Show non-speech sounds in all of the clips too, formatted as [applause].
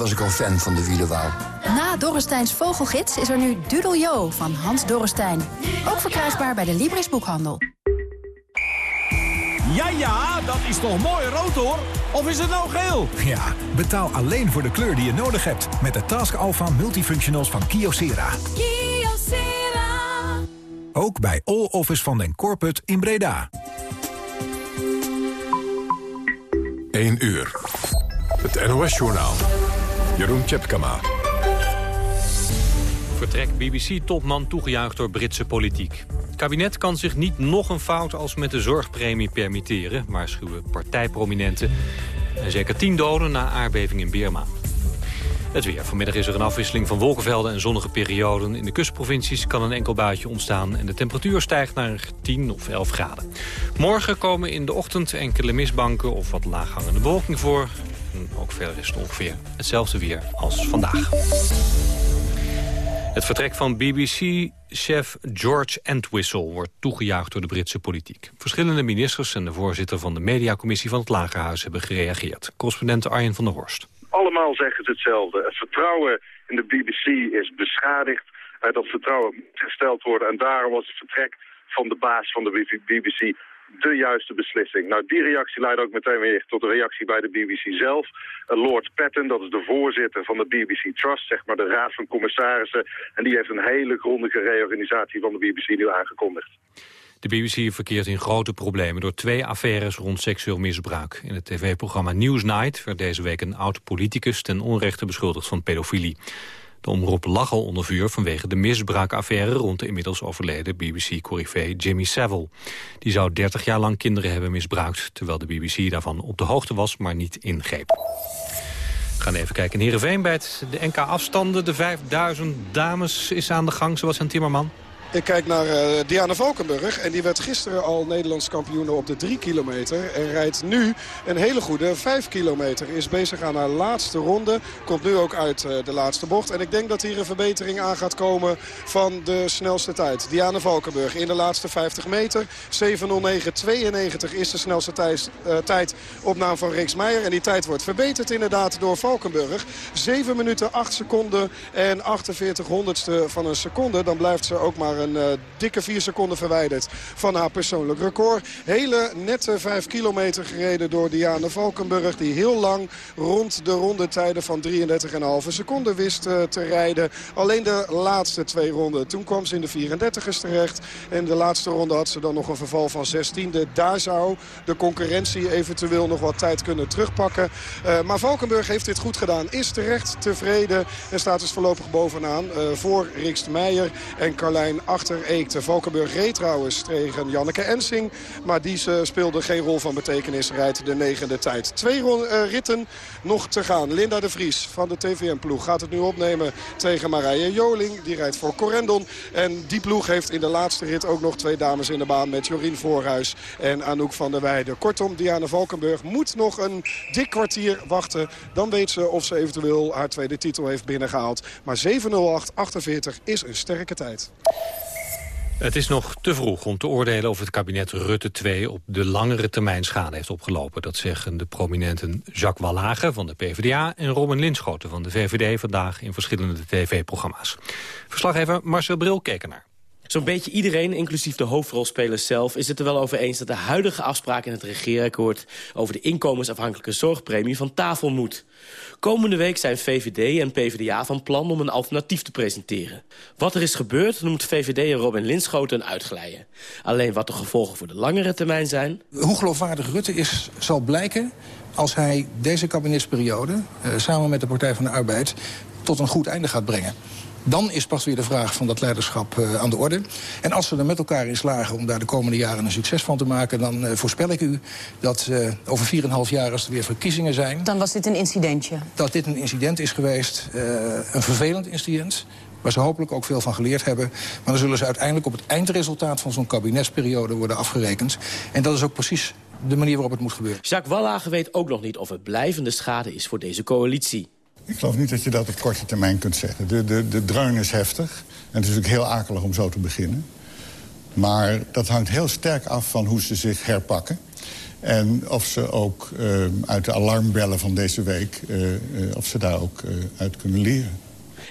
was ik al fan van de wielenwouw. Na Dorresteins Vogelgids is er nu Dudeljo van Hans Dorrestein. Ook verkrijgbaar bij de Libris Boekhandel. Ja, ja, dat is toch mooi rood hoor? Of is het nou geel? Ja, betaal alleen voor de kleur die je nodig hebt. Met de Task Alpha Multifunctionals van Kyocera. Kyocera. Ook bij All Office van den Corput in Breda. 1 uur. Het NOS-journaal. Jeroen Tjepkama. Vertrek BBC-topman toegejuicht door Britse politiek. Het kabinet kan zich niet nog een fout als met de zorgpremie permitteren... waarschuwen partijprominenten. En zeker tien doden na aardbeving in Birma. Het weer. Vanmiddag is er een afwisseling van wolkenvelden en zonnige perioden. In de kustprovincies kan een enkel buitje ontstaan... en de temperatuur stijgt naar 10 of 11 graden. Morgen komen in de ochtend enkele mistbanken of wat laaghangende bewolking voor. En ook verder is het ongeveer hetzelfde weer als vandaag. Het vertrek van BBC-chef George Entwistle wordt toegejuicht door de Britse politiek. Verschillende ministers en de voorzitter van de mediacommissie van het Lagerhuis hebben gereageerd. Correspondent Arjen van der Horst. Allemaal zeggen ze hetzelfde. Het vertrouwen in de BBC is beschadigd. Uh, dat vertrouwen moet hersteld worden. En daarom was het vertrek van de baas van de BBC de juiste beslissing. Nou, die reactie leidt ook meteen weer tot een reactie bij de BBC zelf. Uh, Lord Patton, dat is de voorzitter van de BBC Trust, zeg maar de raad van commissarissen. En die heeft een hele grondige reorganisatie van de BBC nu aangekondigd. De BBC verkeert in grote problemen door twee affaires rond seksueel misbruik. In het tv-programma Newsnight werd deze week een oud-politicus ten onrechte beschuldigd van pedofilie. De omroep lag al onder vuur vanwege de misbruikaffaire... rond de inmiddels overleden BBC-corrivé Jimmy Savile. Die zou 30 jaar lang kinderen hebben misbruikt... terwijl de BBC daarvan op de hoogte was, maar niet ingreep. We gaan even kijken in Heerenveen bij het, de NK-afstanden. De 5000 dames is aan de gang, zoals een Timmerman. Ik kijk naar uh, Diana Valkenburg. En die werd gisteren al Nederlands kampioen op de 3 kilometer. En rijdt nu een hele goede 5 kilometer. Is bezig aan haar laatste ronde. Komt nu ook uit uh, de laatste bocht. En ik denk dat hier een verbetering aan gaat komen van de snelste tijd. Diana Valkenburg in de laatste 50 meter. 7.09.92 is de snelste tijd, uh, tijd op naam van Riks Meijer. En die tijd wordt verbeterd inderdaad door Valkenburg. 7 minuten 8 seconden en 48 honderdste van een seconde. Dan blijft ze ook maar een uh, dikke 4 seconden verwijderd van haar persoonlijk record. Hele nette 5 kilometer gereden door Diana Valkenburg. Die heel lang rond de rondetijden van 33,5 seconden wist uh, te rijden. Alleen de laatste twee ronden. Toen kwam ze in de 34ers terecht. En de laatste ronde had ze dan nog een verval van 16e. Daar zou de concurrentie eventueel nog wat tijd kunnen terugpakken. Uh, maar Valkenburg heeft dit goed gedaan. Is terecht tevreden. En staat dus voorlopig bovenaan. voor Rikst Meijer en Carlijn achter Eekte. Valkenburg reed trouwens tegen Janneke Ensing. Maar die speelde geen rol van betekenis. Rijdt de negende tijd. Twee uh, ritten nog te gaan. Linda de Vries van de TVM-ploeg gaat het nu opnemen tegen Marije Joling. Die rijdt voor Corendon. En die ploeg heeft in de laatste rit ook nog twee dames in de baan. Met Jorien Voorhuis en Anouk van der Weijden. Kortom, Diana Valkenburg moet nog een dik kwartier wachten. Dan weet ze of ze eventueel haar tweede titel heeft binnengehaald. Maar 7.08.48 is een sterke tijd. Het is nog te vroeg om te oordelen of het kabinet Rutte 2 op de langere termijn schade heeft opgelopen. Dat zeggen de prominenten Jacques Wallage van de PvdA en Robin Linschoten van de VVD vandaag in verschillende tv-programma's. Verslaggever Marcel Bril keek ernaar. Zo'n beetje iedereen, inclusief de hoofdrolspelers zelf... is het er wel over eens dat de huidige afspraak in het regeerakkoord... over de inkomensafhankelijke zorgpremie van tafel moet. Komende week zijn VVD en PvdA van plan om een alternatief te presenteren. Wat er is gebeurd noemt VVD en Robin Linschoten een. Alleen wat de gevolgen voor de langere termijn zijn... Hoe geloofwaardig Rutte is, zal blijken als hij deze kabinetsperiode... Uh, samen met de Partij van de Arbeid tot een goed einde gaat brengen. Dan is pas weer de vraag van dat leiderschap uh, aan de orde. En als we er met elkaar in slagen om daar de komende jaren een succes van te maken... dan uh, voorspel ik u dat uh, over 4,5 jaar als er weer verkiezingen zijn... Dan was dit een incidentje? Dat dit een incident is geweest, een vervelend incident waar ze hopelijk ook veel van geleerd hebben. Maar dan zullen ze uiteindelijk op het eindresultaat van zo'n kabinetsperiode worden afgerekend. En dat is ook precies de manier waarop het moet gebeuren. Jacques Wallage weet ook nog niet of het blijvende schade is voor deze coalitie. Ik geloof niet dat je dat op korte termijn kunt zeggen. De, de, de dreun is heftig. En het is natuurlijk heel akelig om zo te beginnen. Maar dat hangt heel sterk af van hoe ze zich herpakken. En of ze ook uit de alarmbellen van deze week... of ze daar ook uit kunnen leren.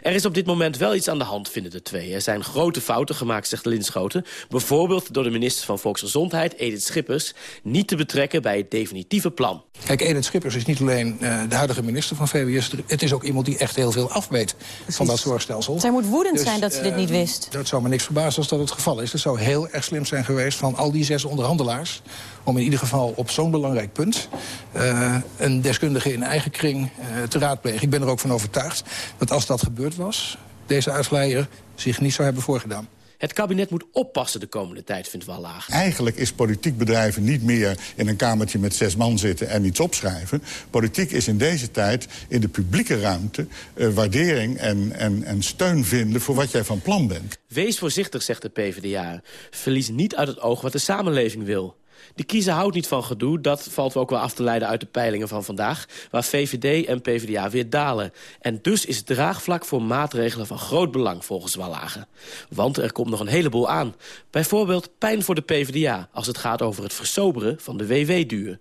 Er is op dit moment wel iets aan de hand, vinden de twee. Er zijn grote fouten gemaakt, zegt Linschoten. Bijvoorbeeld door de minister van Volksgezondheid, Edith Schippers... niet te betrekken bij het definitieve plan. Kijk, Edith Schippers is niet alleen uh, de huidige minister van VWS... het is ook iemand die echt heel veel afweet van dat zorgstelsel. Zij moet woedend dus, zijn dat ze dit niet eh, wist. Dat zou me niks verbazen als dat het geval is. Het zou heel erg slim zijn geweest van al die zes onderhandelaars... om in ieder geval op zo'n belangrijk punt... Uh, een deskundige in eigen kring te raadplegen. Ik ben er ook van overtuigd dat als dat gebeurd was... deze uitvleier zich niet zou hebben voorgedaan. Het kabinet moet oppassen de komende tijd, vindt Wallaag. Eigenlijk is politiek bedrijven niet meer in een kamertje met zes man zitten en iets opschrijven. Politiek is in deze tijd in de publieke ruimte uh, waardering en, en, en steun vinden voor wat jij van plan bent. Wees voorzichtig, zegt de PvdA. Verlies niet uit het oog wat de samenleving wil. De kiezer houdt niet van gedoe. Dat valt ook wel af te leiden uit de peilingen van vandaag... waar VVD en PvdA weer dalen. En dus is het draagvlak voor maatregelen van groot belang volgens Wallagen. Want er komt nog een heleboel aan. Bijvoorbeeld pijn voor de PvdA... als het gaat over het versoberen van de WW-duur.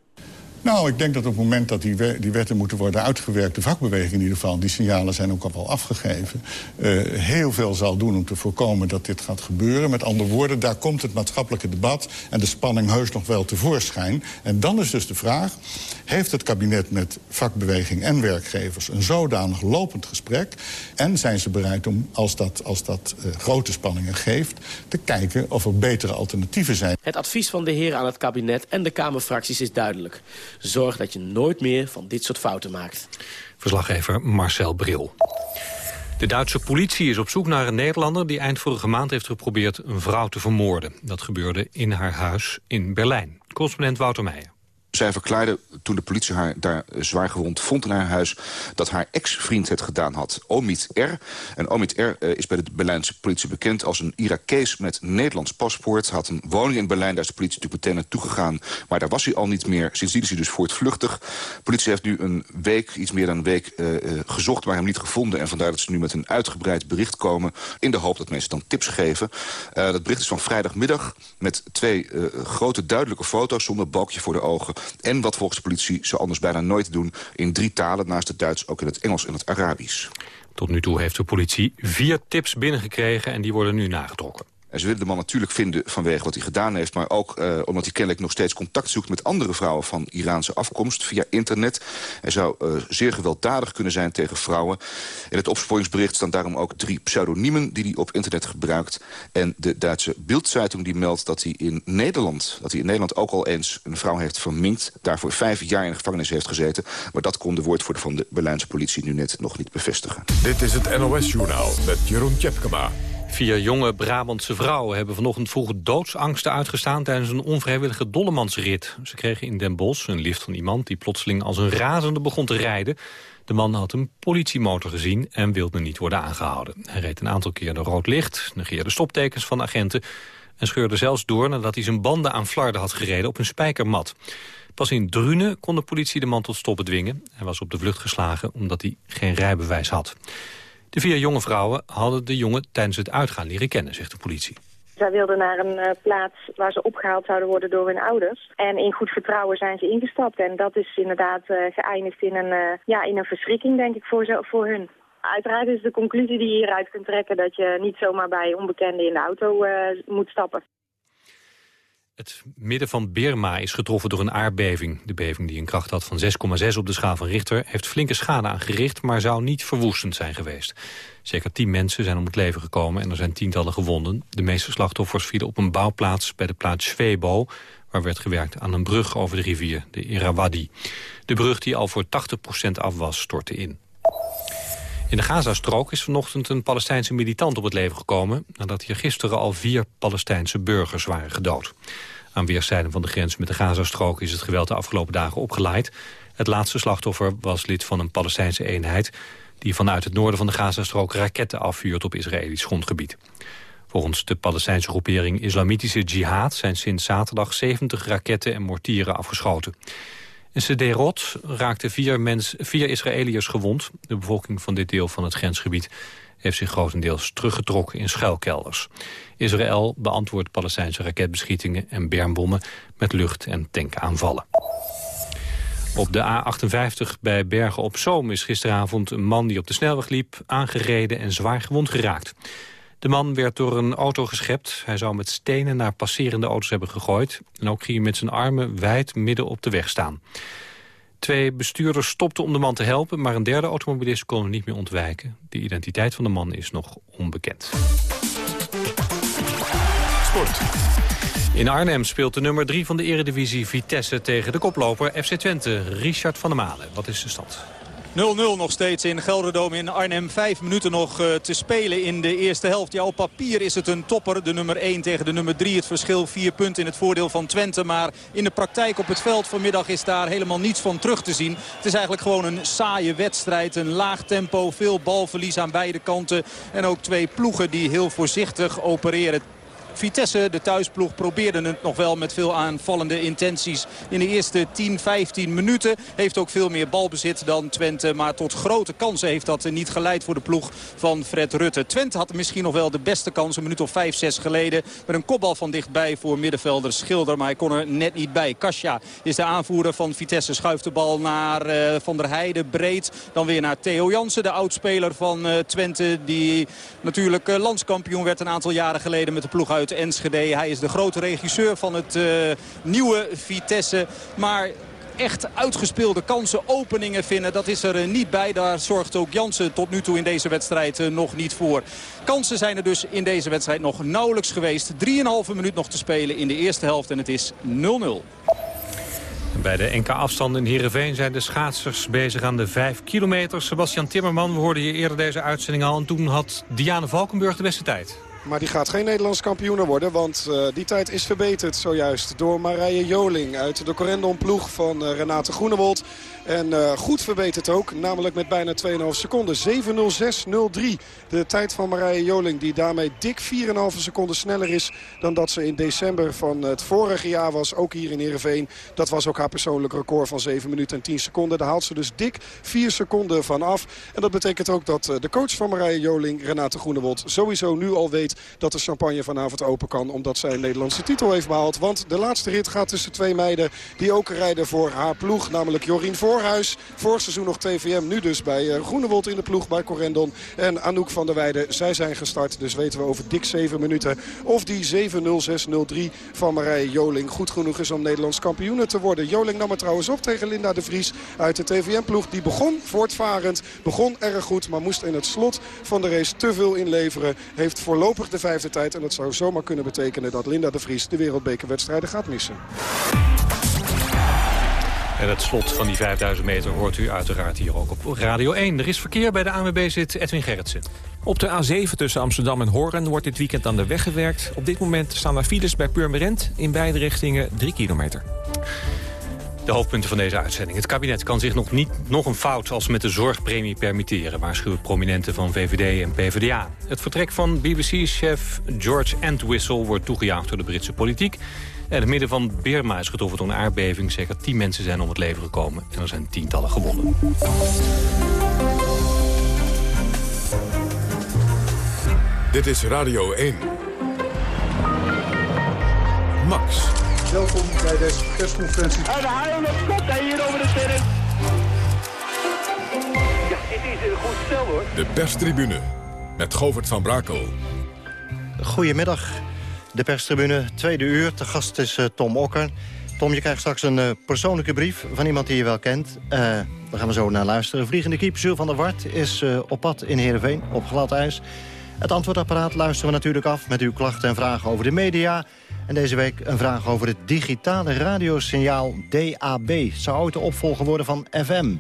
Nou, ik denk dat op het moment dat die, die wetten moeten worden uitgewerkt... de vakbeweging in ieder geval, die signalen zijn ook al wel afgegeven... Uh, heel veel zal doen om te voorkomen dat dit gaat gebeuren. Met andere woorden, daar komt het maatschappelijke debat... en de spanning heus nog wel tevoorschijn. En dan is dus de vraag, heeft het kabinet met vakbeweging en werkgevers... een zodanig lopend gesprek? En zijn ze bereid om, als dat, als dat uh, grote spanningen geeft... te kijken of er betere alternatieven zijn? Het advies van de heren aan het kabinet en de Kamerfracties is duidelijk. Zorg dat je nooit meer van dit soort fouten maakt. Verslaggever Marcel Bril. De Duitse politie is op zoek naar een Nederlander... die eind vorige maand heeft geprobeerd een vrouw te vermoorden. Dat gebeurde in haar huis in Berlijn. Correspondent Wouter Meijer. Zij verklaarde toen de politie haar daar zwaar gewond vond in haar huis... dat haar ex-vriend het gedaan had, Omid R. En Omid R eh, is bij de Berlijnse politie bekend als een Irakees met Nederlands paspoort. Had een woning in Berlijn, daar is de politie natuurlijk meteen naartoe gegaan. Maar daar was hij al niet meer. Sindsdien is hij dus voortvluchtig. De politie heeft nu een week, iets meer dan een week, uh, gezocht... maar hem niet gevonden. En vandaar dat ze nu met een uitgebreid bericht komen... in de hoop dat mensen dan tips geven. Dat bericht is van vrijdagmiddag met twee grote duidelijke foto's... zonder balkje voor de ogen en wat volgens de politie ze anders bijna nooit doen... in drie talen, naast het Duits ook in het Engels en het Arabisch. Tot nu toe heeft de politie vier tips binnengekregen... en die worden nu nagetrokken. En ze willen de man natuurlijk vinden vanwege wat hij gedaan heeft... maar ook uh, omdat hij kennelijk nog steeds contact zoekt... met andere vrouwen van Iraanse afkomst via internet. Hij zou uh, zeer gewelddadig kunnen zijn tegen vrouwen. In het opsporingsbericht staan daarom ook drie pseudoniemen... die hij op internet gebruikt. En de Duitse Bildzeitung die meldt dat hij in Nederland... dat hij in Nederland ook al eens een vrouw heeft verminkt... daarvoor vijf jaar in de gevangenis heeft gezeten. Maar dat kon de woordvoerder van de Berlijnse politie nu net nog niet bevestigen. Dit is het NOS-journaal met Jeroen Tjepkema. Vier jonge Brabantse vrouwen hebben vanochtend vroeg doodsangsten uitgestaan tijdens een onvrijwillige dollemansrit. Ze kregen in Den Bosch een lift van iemand die plotseling als een razende begon te rijden. De man had een politiemotor gezien en wilde niet worden aangehouden. Hij reed een aantal keer door rood licht, negeerde stoptekens van agenten... en scheurde zelfs door nadat hij zijn banden aan flarden had gereden op een spijkermat. Pas in Drunen kon de politie de man tot stoppen dwingen. Hij was op de vlucht geslagen omdat hij geen rijbewijs had. De vier jonge vrouwen hadden de jongen tijdens het uitgaan leren kennen, zegt de politie. Zij wilden naar een uh, plaats waar ze opgehaald zouden worden door hun ouders. En in goed vertrouwen zijn ze ingestapt. En dat is inderdaad uh, geëindigd in een, uh, ja, in een verschrikking, denk ik, voor, ze, voor hun. Uiteraard is de conclusie die je hieruit kunt trekken... dat je niet zomaar bij onbekenden in de auto moet stappen. Het midden van Birma is getroffen door een aardbeving. De beving die een kracht had van 6,6 op de schaal van Richter... heeft flinke schade aangericht, maar zou niet verwoestend zijn geweest. Zeker tien mensen zijn om het leven gekomen en er zijn tientallen gewonden. De meeste slachtoffers vielen op een bouwplaats bij de plaats Svebo... waar werd gewerkt aan een brug over de rivier, de Irrawaddy. De brug die al voor 80% af was, stortte in. In de Gazastrook is vanochtend een Palestijnse militant op het leven gekomen... nadat hier gisteren al vier Palestijnse burgers waren gedood. Aan weerszijden van de grens met de Gazastrook is het geweld de afgelopen dagen opgeleid. Het laatste slachtoffer was lid van een Palestijnse eenheid... die vanuit het noorden van de Gazastrook raketten afvuurt op Israëlisch grondgebied. Volgens de Palestijnse groepering Islamitische Jihad zijn sinds zaterdag 70 raketten en mortieren afgeschoten. In Sderot raakten vier, mens, vier Israëliërs gewond. De bevolking van dit deel van het grensgebied heeft zich grotendeels teruggetrokken in schuilkelders. Israël beantwoordt Palestijnse raketbeschietingen en bermbommen met lucht- en tankaanvallen. Op de A58 bij Bergen op Zoom is gisteravond een man die op de snelweg liep... aangereden en zwaar gewond geraakt. De man werd door een auto geschept. Hij zou met stenen naar passerende auto's hebben gegooid. En ook ging hij met zijn armen wijd midden op de weg staan. Twee bestuurders stopten om de man te helpen... maar een derde automobilist kon er niet meer ontwijken. De identiteit van de man is nog onbekend. Sport. In Arnhem speelt de nummer 3 van de eredivisie Vitesse tegen de koploper FC Twente. Richard van der Malen, wat is de stand? 0-0 nog steeds in Gelderdoom in Arnhem. Vijf minuten nog uh, te spelen in de eerste helft. Ja, op papier is het een topper. De nummer 1 tegen de nummer 3. Het verschil vier punten in het voordeel van Twente. Maar in de praktijk op het veld vanmiddag is daar helemaal niets van terug te zien. Het is eigenlijk gewoon een saaie wedstrijd. Een laag tempo, veel balverlies aan beide kanten. En ook twee ploegen die heel voorzichtig opereren. Vitesse, de thuisploeg, probeerde het nog wel met veel aanvallende intenties in de eerste 10, 15 minuten. Heeft ook veel meer balbezit dan Twente. Maar tot grote kansen heeft dat niet geleid voor de ploeg van Fred Rutte. Twente had misschien nog wel de beste kans een minuut of 5, 6 geleden. Met een kopbal van dichtbij voor middenvelder Schilder. Maar hij kon er net niet bij. Kasia is de aanvoerder van Vitesse. Schuift de bal naar uh, Van der Heijden breed. Dan weer naar Theo Jansen, de oudspeler van uh, Twente. Die natuurlijk uh, landskampioen werd een aantal jaren geleden met de ploeg uit Hij is de grote regisseur van het uh, nieuwe Vitesse. Maar echt uitgespeelde kansen, openingen vinden. Dat is er uh, niet bij. Daar zorgt ook Jansen tot nu toe in deze wedstrijd uh, nog niet voor. Kansen zijn er dus in deze wedstrijd nog nauwelijks geweest. 3,5 minuut nog te spelen in de eerste helft en het is 0-0. Bij de NK-afstanden in Heerenveen zijn de schaatsers bezig aan de 5 kilometer. Sebastian Timmerman, we hoorden hier eerder deze uitzending al. En toen had Diane Valkenburg de beste tijd. Maar die gaat geen Nederlands kampioen worden. Want uh, die tijd is verbeterd zojuist door Marije Joling uit de Corendon ploeg van uh, Renate Groenewold. En uh, goed verbeterd ook, namelijk met bijna 2,5 seconden. 7.06.03. De tijd van Marije Joling die daarmee dik 4,5 seconden sneller is... dan dat ze in december van het vorige jaar was, ook hier in Heerenveen. Dat was ook haar persoonlijk record van 7 minuten en 10 seconden. Daar haalt ze dus dik 4 seconden van af. En dat betekent ook dat uh, de coach van Marije Joling, Renate Groenewold... sowieso nu al weet dat de champagne vanavond open kan... omdat zij een Nederlandse titel heeft behaald. Want de laatste rit gaat tussen twee meiden die ook rijden voor haar ploeg. Namelijk Jorien Voorhuis. Vorig seizoen nog TVM, nu dus bij uh, Groenewold in de ploeg bij Corendon. En Anouk van der Weijden, zij zijn gestart. Dus weten we over dik 7 minuten of die 7.06.03 van Marije Joling goed genoeg is om Nederlands kampioene te worden. Joling nam het trouwens op tegen Linda de Vries uit de TVM-ploeg. Die begon voortvarend, begon erg goed, maar moest in het slot van de race te veel inleveren. Heeft voorlopig de vijfde tijd en dat zou zomaar kunnen betekenen dat Linda de Vries de wereldbekerwedstrijden gaat missen. En het slot van die 5000 meter hoort u uiteraard hier ook op Radio 1. Er is verkeer bij de ANWB zit Edwin Gerritsen. Op de A7 tussen Amsterdam en Hoorn wordt dit weekend aan de weg gewerkt. Op dit moment staan er files bij Purmerend in beide richtingen 3 kilometer. De hoofdpunten van deze uitzending. Het kabinet kan zich nog niet nog een fout als met de zorgpremie permitteren... waarschuwen prominenten van VVD en PvdA. Het vertrek van BBC-chef George Entwistle wordt toegejuicht door de Britse politiek. En het midden van Birma is getroffen door een aardbeving. Zeker tien mensen zijn om het leven gekomen en er zijn tientallen gewonden. Dit is Radio 1. Max. Welkom bij deze persconferentie. En de haal komt hij hier over de terrein. Ja, dit is een goed stel hoor. De perstribune met Govert van Brakel. Goedemiddag. De perstribune, tweede uur. De gast is uh, Tom Okker. Tom, je krijgt straks een uh, persoonlijke brief van iemand die je wel kent. Uh, daar gaan we zo naar luisteren. Vliegende kiep, Jules van der Wart, is op pad in Heerenveen, op glad ijs. Het antwoordapparaat luisteren we natuurlijk af met uw klachten en vragen over de media. En deze week een vraag over het digitale radiosignaal DAB. Zou ooit de opvolger worden van FM?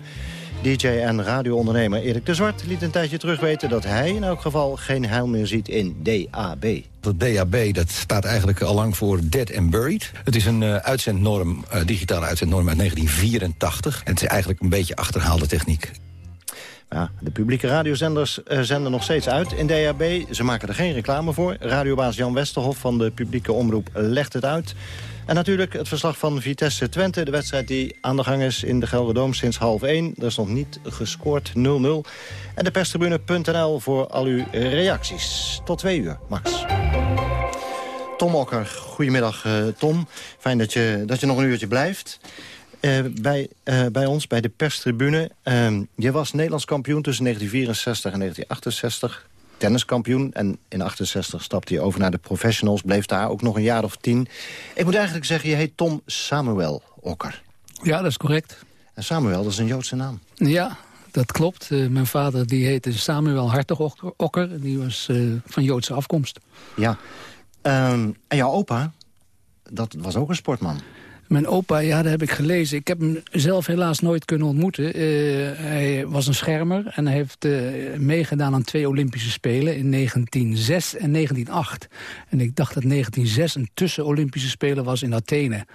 DJ en radioondernemer Erik de Zwart liet een tijdje terug weten... dat hij in elk geval geen heil meer ziet in DAB. Dat DAB dat staat eigenlijk al lang voor Dead and Buried. Het is een uh, uitzendnorm, uh, digitale uitzendnorm uit 1984. En het is eigenlijk een beetje achterhaalde techniek. Ja, de publieke radiozenders uh, zenden nog steeds uit in DHB. Ze maken er geen reclame voor. Radiobaas Jan Westerhof van de publieke omroep legt het uit. En natuurlijk het verslag van Vitesse Twente. De wedstrijd die aan de gang is in de Gelderdoom sinds half 1. Er is nog niet gescoord 0-0. En de perstribune.nl voor al uw reacties. Tot twee uur, Max. Tom Okker, goedemiddag uh, Tom. Fijn dat je, dat je nog een uurtje blijft. Uh, bij, uh, bij ons, bij de perstribune. Uh, je was Nederlands kampioen tussen 1964 en 1968 tenniskampioen. En in 68 stapte je over naar de professionals. Bleef daar ook nog een jaar of tien. Ik moet eigenlijk zeggen, je heet Tom Samuel Okker. Ja, dat is correct. En Samuel, dat is een Joodse naam. Ja, dat klopt. Uh, mijn vader die heette Samuel Hartog Okker. Die was uh, van Joodse afkomst. Ja. Um, en jouw opa, dat was ook een sportman. Mijn opa, ja, dat heb ik gelezen. Ik heb hem zelf helaas nooit kunnen ontmoeten. Uh, hij was een schermer en hij heeft uh, meegedaan aan twee Olympische Spelen... in 1906 en 1908. En ik dacht dat 1906 een tussen-Olympische Spelen was in Athene.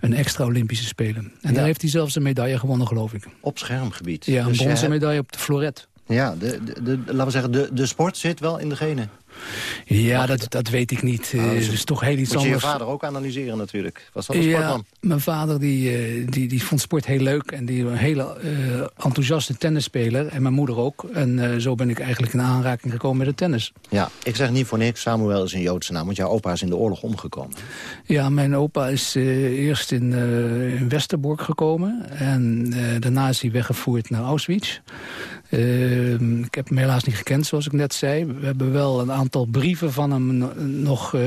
Een extra Olympische Spelen. En ja. daar heeft hij zelfs een medaille gewonnen, geloof ik. Op schermgebied? Ja, een dus bronzen medaille op de floret. Ja, de, de, de, laten we zeggen, de, de sport zit wel in de genen. Ja, dat, dat weet ik niet. Nou, dat is, is toch heel iets moet anders. je je vader ook analyseren natuurlijk. Was dat een ja, sportman? mijn vader die, uh, die, die vond sport heel leuk. En die was een hele uh, enthousiaste tennisspeler. En mijn moeder ook. En uh, zo ben ik eigenlijk in aanraking gekomen met de tennis. Ja, ik zeg niet voor niks. Samuel is een Joodse naam. Want jouw opa is in de oorlog omgekomen. Ja, mijn opa is eerst in, in Westerbork gekomen. En daarna is hij weggevoerd naar Auschwitz. Ehm, ik heb hem helaas niet gekend, zoals ik net zei. We hebben wel een aantal brieven van hem nog... Uh,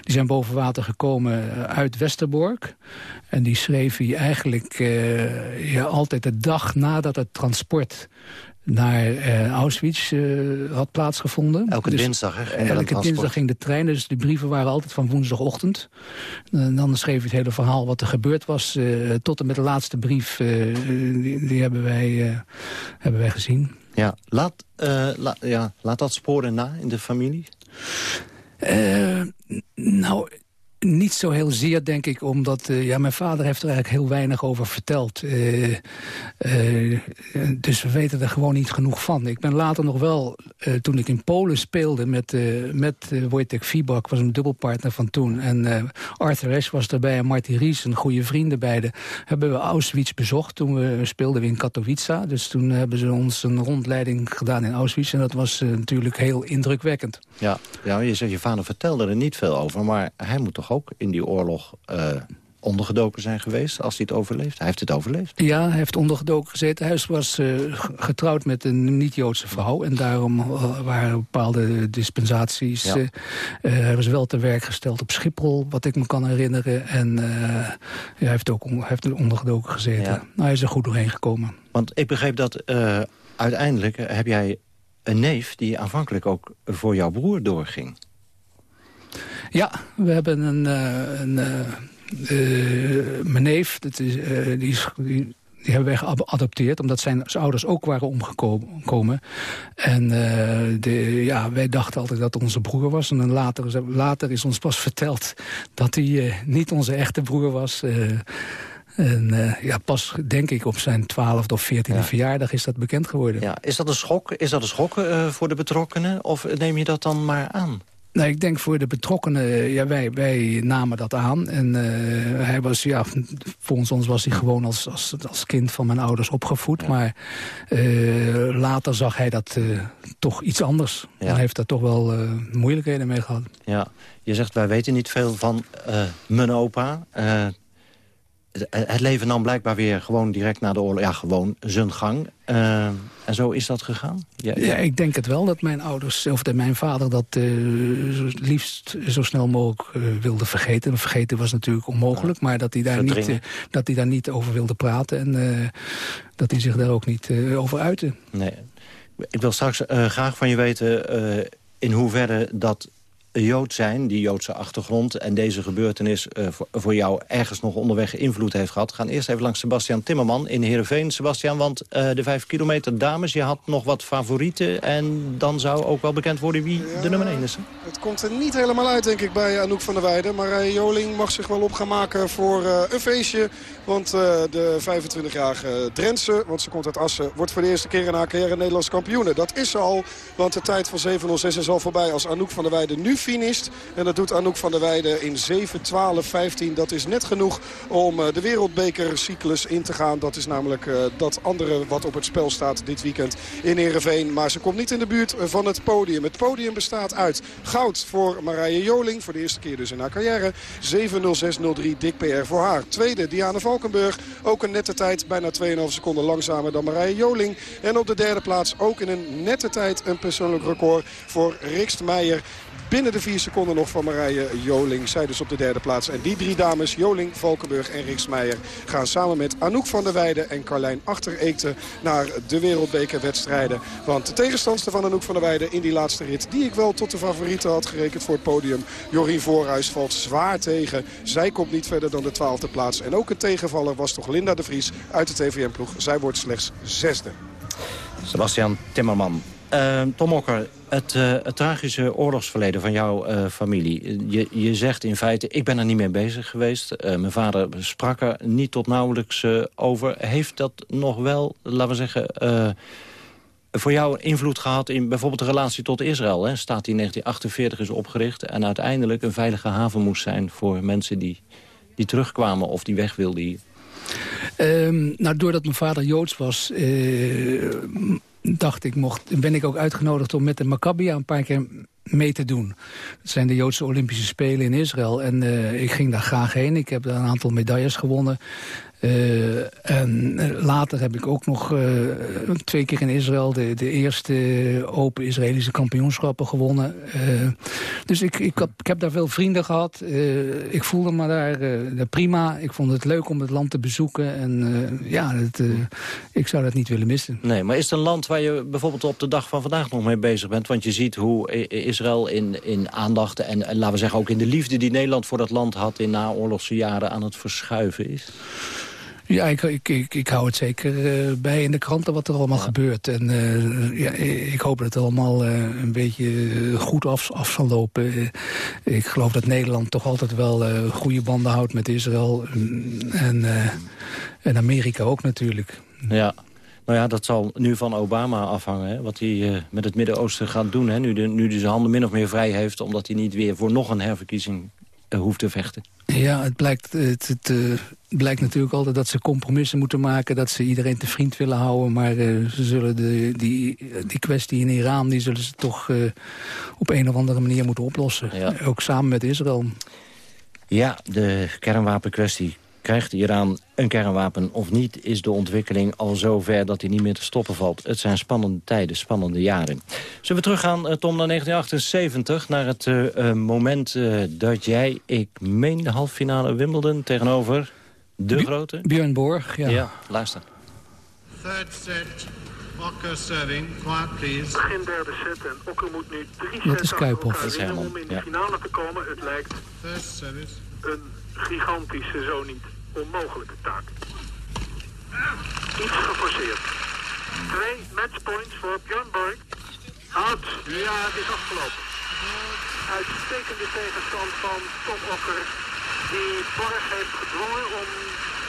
die zijn boven water gekomen uit Westerbork. En die schreef hij eigenlijk uh, ja, altijd de dag nadat het transport naar uh, Auschwitz uh, had plaatsgevonden. Elke dus dinsdag, hè? Elke dinsdag ging de trein, dus de brieven waren altijd van woensdagochtend. En dan schreef hij het hele verhaal wat er gebeurd was. Uh, tot en met de laatste brief, die, die, hebben, wij, hebben wij gezien. Ja, laat, la, ja, laat dat sporen na in de familie? nou, niet zo heel zeer, denk ik, omdat uh, ja, mijn vader heeft er eigenlijk heel weinig over verteld. Uh, dus we weten er gewoon niet genoeg van. Ik ben later nog wel, toen ik in Polen speelde met, met Wojtek Fibak, was een dubbelpartner van toen. En Arthur Ashe was erbij en Marty Ries, een goede vrienden beide. Hebben we Auschwitz bezocht. Toen we speelden we in Katowice. Dus toen hebben ze ons een rondleiding gedaan in Auschwitz. En dat was natuurlijk heel indrukwekkend. Ja, ja je zegt, je vader vertelde er niet veel over, maar hij moet toch ook in die oorlog uh, ondergedoken zijn geweest als hij het overleeft? Hij heeft het overleefd. Ja, hij heeft ondergedoken gezeten. Hij was uh, getrouwd met een niet-Joodse vrouw. En daarom uh, waren bepaalde dispensaties. Ja. hij was wel te werk gesteld op Schiphol, wat ik me kan herinneren. En ja, hij heeft ook on heeft ondergedoken gezeten. Ja. Nou, hij is er goed doorheen gekomen. Want ik begreep dat uiteindelijk heb jij een neef... die aanvankelijk ook voor jouw broer doorging. Ja, we hebben een... Uh, een uh, mijn neef, dat is, die, is, die, die hebben wij geadopteerd, omdat zijn, ouders ook waren omgekomen. En de, ja, wij dachten altijd dat het onze broer was. En dan later, later is ons pas verteld dat hij niet onze echte broer was. En ja, pas denk ik op zijn twaalfde of veertiende ja. verjaardag is dat bekend geworden. Ja. Is dat een schok, is dat een schok voor de betrokkenen? Of neem je dat dan maar aan? Nou, ik denk voor de betrokkenen, ja, wij, wij namen dat aan. En uh, hij was, ja, volgens ons was hij gewoon als, als, als kind van mijn ouders opgevoed. Ja. Maar uh, later zag hij dat uh, toch iets anders. Ja. En heeft daar toch wel moeilijkheden mee gehad. Ja, je zegt wij weten niet veel van mijn opa het leven nam blijkbaar weer gewoon direct na de oorlog... ja, gewoon zijn gang. Uh, en zo is dat gegaan? Ja, ja, ik denk het wel dat mijn ouders, of dat mijn vader... dat uh, liefst zo snel mogelijk uh, wilde vergeten. Vergeten was natuurlijk onmogelijk, maar dat hij, daar niet, dat hij daar niet over wilde praten... en dat hij zich daar ook niet over uitte. Nee. Ik wil straks graag van je weten in hoeverre dat Jood zijn, die Joodse achtergrond... en deze gebeurtenis uh, voor, voor, jou ergens nog onderweg invloed heeft gehad. Gaan eerst even langs Sebastian Timmerman in Heerenveen. Sebastian, want uh, de vijf kilometer dames, je had nog wat favorieten... en dan zou ook wel bekend worden wie de nummer 1 is. Hè? Het komt er niet helemaal uit, denk ik, bij Anouk van der Weijden. Maar Joling mag zich wel op gaan maken voor uh, een feestje. Want de 25-jarige Drentse, want ze komt uit Assen... wordt voor de eerste keer in haar carrière Nederlands kampioene. Dat is ze al, want de tijd van 7.06 is al voorbij als Anouk van der Weijden nu finisht. En dat doet Anouk van der Weijden in 7, 12, 15. Dat is net genoeg om de wereldbekercyclus in te gaan. Dat is namelijk dat andere wat op het spel staat dit weekend in Ereveen. Maar ze komt niet in de buurt van het podium. Het podium bestaat uit goud voor Marije Joling. Voor de eerste keer dus in haar carrière. 7.06.03 dik PR voor haar. Tweede Diana Valkenburg. Ook een nette tijd. Bijna 2,5 seconden langzamer dan Marije Joling. En op de derde plaats ook in een nette tijd een persoonlijk record voor Rikst Meijer binnen de vier seconden nog van Marije Joling. Zij dus op de derde plaats. En die drie dames, Joling, Valkenburg en Riksmeijer... gaan samen met Anouk van der Weijden en Carlijn Achtereekte... naar de wereldbekerwedstrijden. Want de tegenstandster van Anouk van der Weijden in die laatste rit... die ik wel tot de favorieten had gerekend voor het podium... Jorien Voorhuis valt zwaar tegen. Zij komt niet verder dan de twaalfde plaats. En ook een tegenvaller was toch Linda de Vries uit de TVM-ploeg. Zij wordt slechts zesde. Sebastian Timmerman. Uh, Tom Okker, het, uh, het, tragische oorlogsverleden van jouw uh, familie. Je, je zegt in feite, ik ben er niet mee bezig geweest. Uh, mijn vader sprak er niet tot nauwelijks over. Heeft dat nog wel, laten we zeggen... voor jou invloed gehad in bijvoorbeeld de relatie tot Israël? Hè? Staat die in 1948 is opgericht... en uiteindelijk een veilige haven moest zijn voor mensen die, die terugkwamen... of die weg wilden hier. Um, nou, doordat mijn vader Joods was dacht ik, mocht, ben ik ook uitgenodigd om met de Maccabia een paar keer mee te doen. Dat zijn de Joodse Olympische Spelen in Israël. En uh, ik ging daar graag heen. Ik heb daar een aantal medailles gewonnen. Uh, en later heb ik ook nog uh, twee keer in Israël de, de eerste open Israëlische kampioenschappen gewonnen. Uh, dus ik, ik, had, ik heb daar veel vrienden gehad. ik voelde me daar prima. Ik vond het leuk om het land te bezoeken. En ja, ik zou dat niet willen missen. Nee, maar is het een land waar je bijvoorbeeld op de dag van vandaag nog mee bezig bent? Want je ziet hoe Israël in, in aandacht en, en laten we zeggen ook in de liefde die Nederland voor dat land had in naoorlogse jaren aan het verschuiven is. Ja, ik, ik, ik, ik, hou het zeker uh, bij in de kranten wat er allemaal ja. gebeurt. En uh, ja, ik hoop dat het allemaal uh, een beetje goed af, af zal lopen. ik geloof dat Nederland toch altijd wel goede banden houdt met Israël. En, en Amerika ook natuurlijk. Ja, nou ja, dat zal nu van Obama afhangen. Hè, wat hij uh, met het Midden-Oosten gaat doen. Hè, nu, de, nu hij zijn handen min of meer vrij heeft. Omdat hij niet weer voor nog een herverkiezing uh, hoeft te vechten. Ja, het blijkt, het, het uh, blijkt natuurlijk altijd dat ze compromissen moeten maken. Dat ze iedereen te vriend willen houden. Maar ze zullen de, die, die kwestie in Iran die zullen ze toch op een of andere manier moeten oplossen. Ja. Ook samen met Israël. Ja, de kernwapenkwestie Krijgt Iran een kernwapen of niet, is de ontwikkeling al zo ver dat hij niet meer te stoppen valt. Het zijn spannende tijden, spannende jaren. Zullen we teruggaan, uh, Tom, naar 1978, naar het uh, moment dat jij, ik meen de halve finale Wimbledon tegenover de B grote... Björn Borg, ja. Ja, luister. Third set, Okker serving, quiet please. Begin derde set en Okker moet nu drie sets Dat is Kuiphoff. Dat is om in de ja. finale te komen. Het lijkt een gigantische, zo niet onmogelijke taak. Iets geforceerd. Twee matchpoints voor Björn Borg. Out. Ja, het is afgelopen. Uitstekende tegenstand van Tom Okker. Die Borg heeft gedwongen om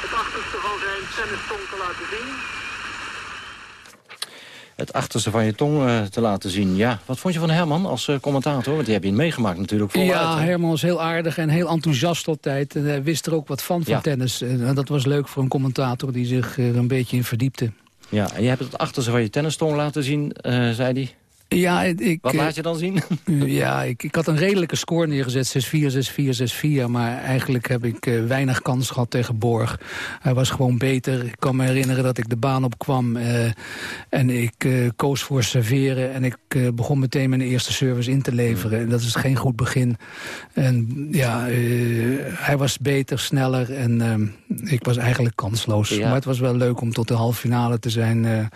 het achterste van zijn tennistong te laten zien het achterste van je tong uh, te laten zien. Ja, wat vond je van Herman als uh, commentator? Want die heb je meegemaakt natuurlijk voluit. Ja, Herman was heel aardig en heel enthousiast altijd. En hij wist er ook wat van, van tennis. En dat was leuk voor een commentator die zich er een beetje in verdiepte. Ja, en je hebt het achterste van je tennistong laten zien, uh, zei hij. Ja, ik, Wat laat je dan zien? [laughs] Ja, ik, ik had een redelijke score neergezet. 6-4, 6-4, 6-4. Maar eigenlijk heb ik uh, weinig kans gehad tegen Borg. Hij was gewoon beter. Ik kan me herinneren dat ik de baan opkwam. Uh, en ik uh, koos voor serveren. En ik begon meteen mijn eerste service in te leveren. En dat is geen goed begin. En ja, hij was beter, sneller. En ik was eigenlijk kansloos. Ja. Maar het was wel leuk om tot de halve finale te zijn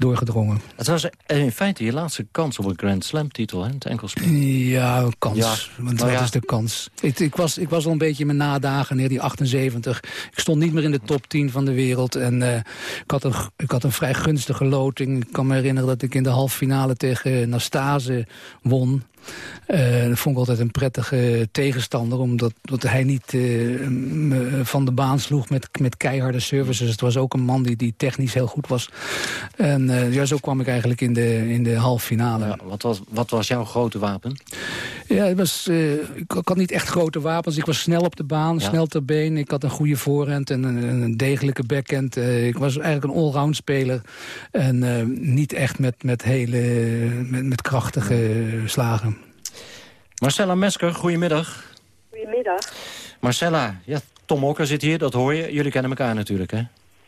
doorgedrongen. Het was in feite je laatste kans op een Grand Slam titel, hè, het enkelspel. Ja, een kans. Ja. Want Nou ja. is de kans? Ik, ik, was, ik was al een beetje in mijn nadagen neer die 78. Ik stond niet meer in de top 10 van de wereld. En eh, ik, had een, ik had een vrij gunstige loting. Ik kan me herinneren dat ik in de halve finale tegen Nastase won. Eh, dat vond ik altijd een prettige tegenstander. Omdat, omdat hij niet eh, van de baan sloeg met, met keiharde services. Het was ook een man die, die technisch heel goed was. En eh, ja, zo kwam ik eigenlijk in de, in de halve finale. Wat was, wat was jouw grote wapen? Ja, het was, eh, ik, had niet echt grote wapens. Ik was snel op de baan, Ja. snel ter been. Ik had een goede voorhand en een, een degelijke backhand. Eh, ik was eigenlijk een allround speler. En eh, niet echt met, met hele met, met krachtige slagen. Marcella Mesker, goedemiddag. Goedemiddag. Marcella, ja, Tom Okker zit hier, dat hoor je. Jullie kennen elkaar natuurlijk, hè?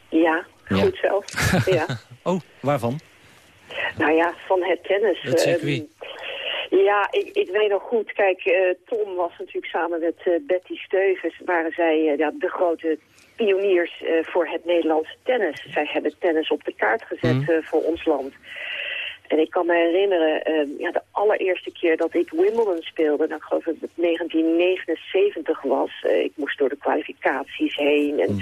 Ja, Ja. goed zelf. [laughs] ja. Oh, waarvan? Nou ja, van het tennis. Het circuit. Ja, ik, ik weet nog goed. Kijk, eh, Tom was natuurlijk samen met eh, Betty Steuvens... waren zij eh, ja, de grote pioniers voor het Nederlandse tennis. Zij hebben tennis op de kaart gezet Mhm. voor ons land. En ik kan me herinneren, ehm, ja, de allereerste keer dat ik Wimbledon speelde... nou, ik geloof dat het 1979 was. Eh, ik moest door de kwalificaties heen. En,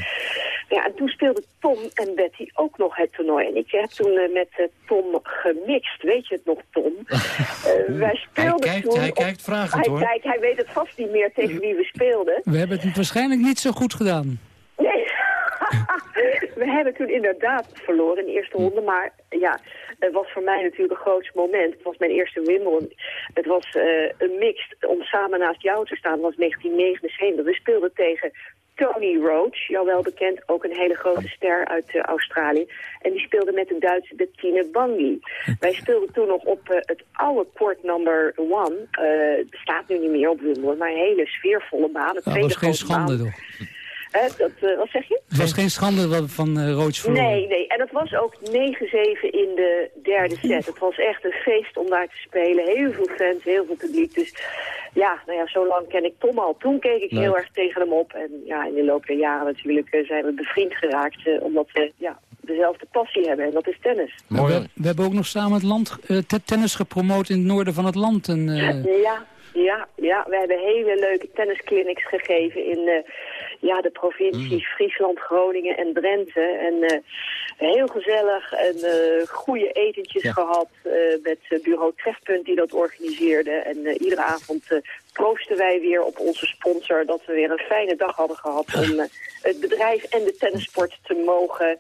ja, en toen speelden Tom en Betty ook nog het toernooi. En ik heb toen eh, met eh, Tom gemixt. Weet je het nog, Tom? [laughs] Wij speelden kijkt- toen hij op- kijkt vragend, hij hoor. Kijkt, hij weet het vast niet meer tegen wie we speelden. We hebben het waarschijnlijk niet zo goed gedaan. Nee. [laughs] We hebben toen inderdaad verloren in de eerste ronde. Maar ja, het was voor mij natuurlijk een groot moment. Het was mijn eerste Wimbledon. Het was eh, een mix om samen naast jou te staan. Het was 1979. We speelden tegen Tony Roach, jou wel bekend, ook een hele grote ster uit eh, Australië. En die speelde met de Duitse Bettine Bangi. Wij speelden toen nog op eh, het oude court number one. Het bestaat nu niet meer op Wimbledon, maar een hele sfeervolle baan. Een Dat tweede was geen baan. schande, toch? Hè, dat, eh, wat zeg je? Het was geen schande van uh, Roach verloren. Nee, nee. En het was ook 9-7 in de derde set. Het was echt een feest om daar te spelen. Heel veel fans, heel veel publiek. Dus ja, nou ja, zo lang ken ik Tom al. Toen keek ik Leuk. heel erg tegen hem op. En ja, in de loop der jaren natuurlijk eh, zijn we bevriend geraakt. eh, omdat we ja, dezelfde passie hebben. En dat is tennis. We, we hebben ook nog samen het land eh, te- tennis gepromoot in het noorden van het land. En, eh, Ja, ja, ja. We hebben hele leuke tennisclinics gegeven in eh, ja, de provincies Friesland, Groningen en Drenthe. En eh, heel gezellig en eh goede etentjes gehad eh, met bureau Trefpunt die dat organiseerde. En iedere avond proosten wij weer op onze sponsor dat we weer een fijne dag hadden gehad om het bedrijf en de tennissport te mogen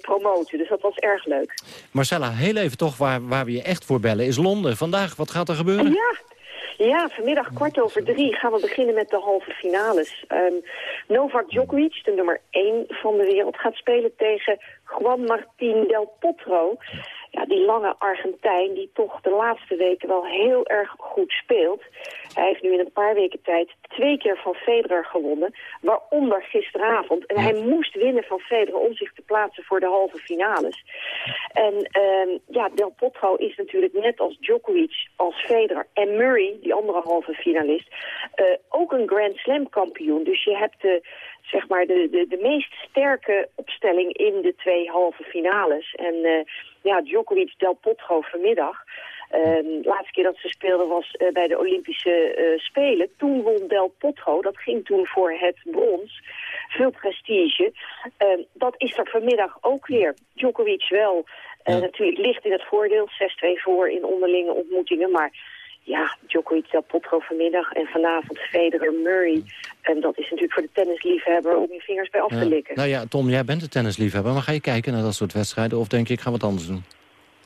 promoten. Dus dat was erg leuk. Marcella, heel even toch waar, waar we je echt voor bellen is Londen. Vandaag, wat gaat er gebeuren? Ja, ja, vanmiddag kwart over drie gaan we beginnen met de halve finales. Ehm, Novak Djokovic, de nummer één van de wereld, gaat spelen tegen Juan Martín del Potro. Ja, die lange Argentijn die toch de laatste weken wel heel erg goed speelt. Hij heeft nu in een paar weken tijd twee keer van Federer gewonnen, waaronder gisteravond. En hij moest winnen van Federer om zich te plaatsen voor de halve finales. En ehm, ja, Del Potro is natuurlijk net als Djokovic, als Federer en Murray, die andere halve finalist, eh, ook een Grand Slam kampioen. Dus je hebt de, zeg maar de, de, de meest sterke opstelling in de twee halve finales. En eh, ja, Djokovic, Del Potro vanmiddag. Ehm, de laatste keer dat ze speelden was eh, bij de Olympische eh, Spelen. Toen won Del Potro, dat ging toen voor het brons. Veel prestige. Ehm, dat is er vanmiddag ook weer. Djokovic wel. eh, Natuurlijk ligt in het voordeel. 6-2 voor in onderlinge ontmoetingen. Maar ja, Djokovic, Del Potro vanmiddag. En vanavond Federer, Murray. En dat is natuurlijk voor de tennisliefhebber om je vingers bij af te Ja. likken. Nou ja, Tom, jij bent de tennisliefhebber. Maar ga je kijken naar dat soort wedstrijden? Of denk je, ik ga wat anders doen?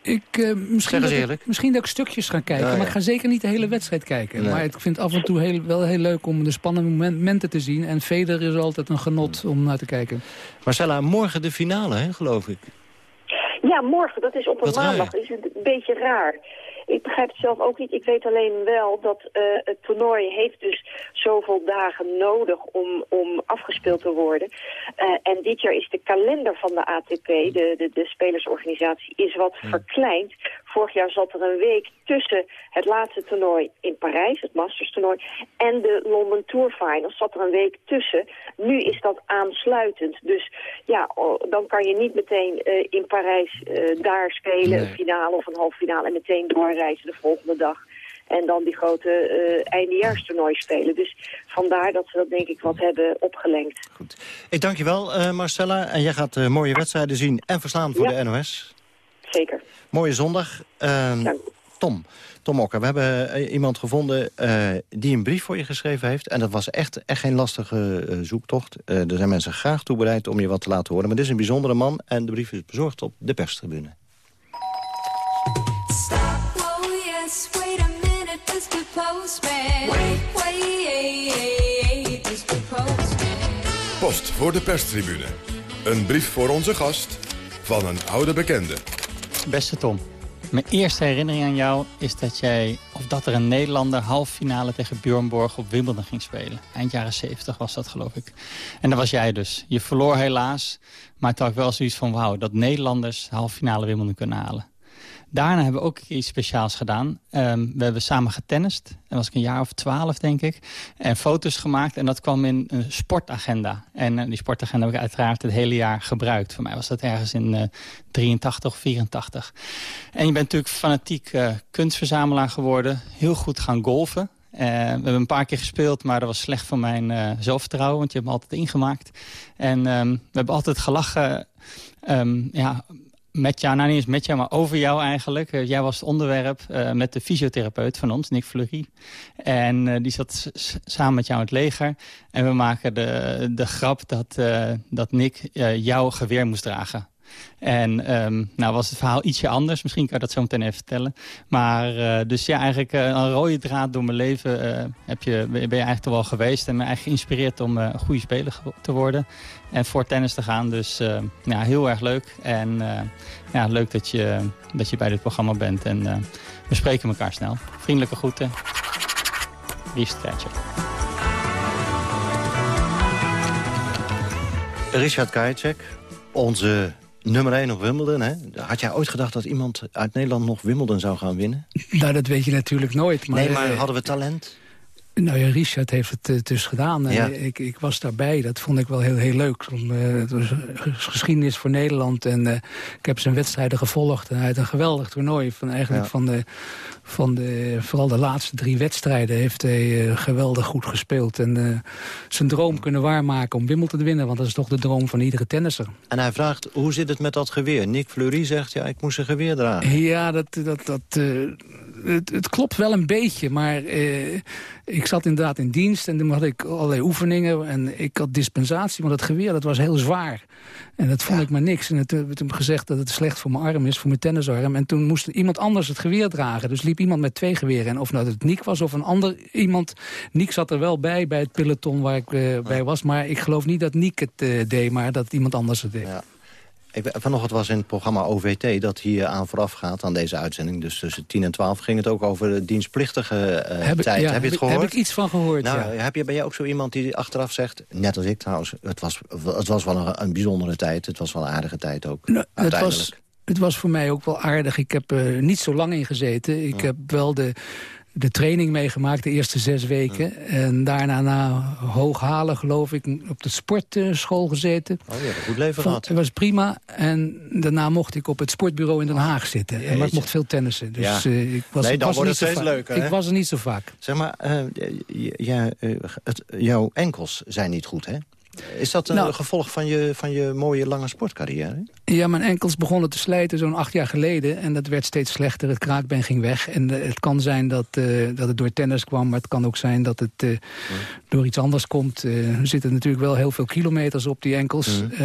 Ik, eh, misschien, Zeg eens dat ik, eerlijk. misschien dat ik stukjes ga kijken, Ja, ja. maar ik ga zeker niet de hele wedstrijd kijken. Nee. Maar ik vind het af en toe heel, wel heel leuk om de spannende momen- momenten te zien. En Federer is altijd een genot om naar te kijken. Marcella, morgen de finale, hè, geloof ik. Ja, morgen. Dat is op een Wat maandag. Dat is een beetje raar. Ik begrijp het zelf ook niet. Ik weet alleen wel dat eh, het toernooi heeft dus zoveel dagen nodig om, om afgespeeld te worden. Eh, en dit jaar is de kalender van de ATP, de, de, de spelersorganisatie, is wat verkleind Vorig jaar zat er een week tussen het laatste toernooi in Parijs, het Masters toernooi, en de London Tour Finals zat er een week tussen. Nu is dat aansluitend. Dus ja, dan kan je niet meteen in Parijs daar spelen, een finale of een halve finale, en meteen doorreizen de volgende dag en dan die grote uh, eindejaarstoernooi spelen. Dus vandaar dat ze dat denk ik wat hebben opgelenkt. Goed. Ik dank je wel, uh, Marcella. En jij gaat uh, mooie wedstrijden zien en verslaan voor de NOS. Zeker. Mooie zondag. Ehm, Tom, Tom Okker, we hebben iemand gevonden die een brief voor je geschreven heeft. En dat was echt, echt geen lastige zoektocht. er zijn mensen graag toe bereid om je wat te laten horen. Maar dit is een bijzondere man en de brief is bezorgd op de perstribune. Post voor de perstribune. Een brief voor onze gast van een oude bekende. Beste Tom, mijn eerste herinnering aan jou is dat jij... of dat er een Nederlander halffinale tegen Björn Borg op Wimbledon ging spelen. Eind jaren 70 was dat, geloof ik. En dat was jij dus. Je verloor helaas, maar toen had wel zoiets van... wauw, dat Nederlanders halffinale Wimbledon kunnen halen. Daarna hebben we ook iets speciaals gedaan. Ehm, we hebben samen getennist. Dat was ik een jaar of twaalf, denk ik. En foto's gemaakt. En dat kwam in een sportagenda. En uh, die sportagenda heb ik uiteraard het hele jaar gebruikt. Voor mij was dat ergens in uh, 83 of 84. En je bent natuurlijk fanatiek uh, kunstverzamelaar geworden. Heel goed gaan golfen. Uh, we hebben een paar keer gespeeld, maar dat was slecht voor mijn zelfvertrouwen. Want je hebt me altijd ingemaakt. En um, we hebben altijd gelachen um, ja, met jou, nou niet eens met jou, maar over jou eigenlijk. Uh, jij was het onderwerp uh, met de fysiotherapeut van ons, Nick Fleury. En uh, die zat samen met jou in het leger. En we maken de, de grap dat, dat Nick jouw geweer moest dragen. En um, nou was het verhaal ietsje anders. Misschien kan ik dat zo meteen even vertellen. Maar uh, dus ja, eigenlijk uh, een rode draad door mijn leven uh, heb je, ben je eigenlijk toch wel geweest. En me eigenlijk geïnspireerd om een goede speler te worden. En voor tennis te gaan. Dus ja, heel erg leuk. En ja, leuk dat je, dat je bij dit programma bent. En we spreken elkaar snel. Vriendelijke groeten. Liefst. Richard Kajicek, onze nummer 1 op Wimbledon. Hè? Had jij ooit gedacht dat iemand uit Nederland nog Wimbledon zou gaan winnen? Nou, dat weet je natuurlijk nooit. Maar, nee, maar hadden we talent? Nou ja, Richard heeft het uh, dus gedaan. Ja. Ik, ik, was daarbij. Dat vond ik wel heel, heel leuk. Uh, het was geschiedenis voor Nederland. En uh, ik heb zijn wedstrijden gevolgd. En hij had een geweldig toernooi. Van, eigenlijk ja. van, de, van de, vooral de laatste drie wedstrijden heeft hij geweldig goed gespeeld. En zijn droom kunnen waarmaken om Wimbledon te winnen. Want dat is toch de droom van iedere tennisser. En hij vraagt, hoe zit het met dat geweer? Nick Fleury zegt, ja, ik moest een geweer dragen. Ja, dat... dat, dat het, het, klopt wel een beetje, maar uh, ik zat inderdaad in dienst en toen had ik allerlei oefeningen en ik had dispensatie, want het geweer dat was heel zwaar. En dat vond ja. ik maar niks. En toen werd hem gezegd dat het slecht voor mijn arm is, voor mijn tennisarm. En toen moest iemand anders het geweer dragen. Dus liep iemand met twee geweren. En of nou het Niek was of een ander iemand. Niek zat er wel bij, bij het peloton waar ik uh, bij was. Maar ik geloof niet dat Niek het deed, maar dat iemand anders het deed. Ja. Vanochtend was in het programma OVT dat hier aan vooraf gaat aan deze uitzending. Dus tussen 10 en 12 ging het ook over de dienstplichtige uh, heb tijd. Ja, heb je het gehoord? Heb ik iets van gehoord, nou, ja. heb je, Ben jij ook zo iemand die achteraf zegt, net als ik trouwens... het was, het was wel een, een bijzondere tijd, het was wel een aardige tijd ook, nou, uiteindelijk. Het was, het was voor mij ook wel aardig. Ik heb er uh, niet zo lang in gezeten. Ik ja. heb wel de de training meegemaakt, de eerste zes weken. Ja. En daarna na hoog halen, geloof ik, op de sportschool gezeten. Oh ja, goed leven gehad. Het was prima. En daarna mocht ik op het sportbureau in Den Haag zitten. Jeetje. En ik mocht veel tennissen. Dus ja. uh, ik was, nee, dan was wordt het steeds leuker. Ik was er niet zo vaak. Zeg maar, uh, ja, uh, het, jouw enkels zijn niet goed, hè? Is dat een nou, gevolg van je, van je mooie lange sportcarrière? Ja, mijn enkels begonnen te slijten zo'n acht jaar geleden. En dat werd steeds slechter. Het kraakbeen ging weg. En uh, het kan zijn dat, uh, dat het door tennis kwam. Maar het kan ook zijn dat het uh, ja. door iets anders komt. er zitten natuurlijk wel heel veel kilometers op die enkels. Ja.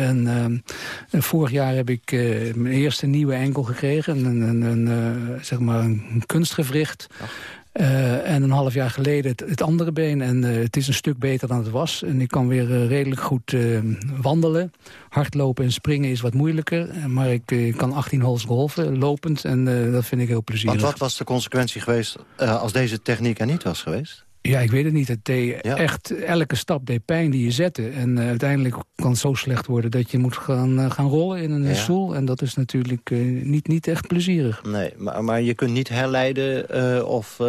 En vorig jaar heb ik mijn eerste nieuwe enkel gekregen. Een, een, een zeg maar een kunstgewricht. Ach. Uh, en een half jaar geleden het, andere been. En uh, het is een stuk beter dan het was. En ik kan weer uh, redelijk goed wandelen. Hardlopen en springen is wat moeilijker. Maar ik kan 18 holes golven, lopend. En dat vind ik heel plezierig. Want wat was de consequentie geweest als deze techniek er niet was geweest? Ja, ik weet het niet. Het deed echt, elke stap deed pijn die je zette. En uh, uiteindelijk kan het zo slecht worden dat je moet gaan, uh, gaan rollen in een ja. stoel. En dat is natuurlijk uh, niet, niet echt plezierig. Nee, maar, maar je kunt niet herleiden of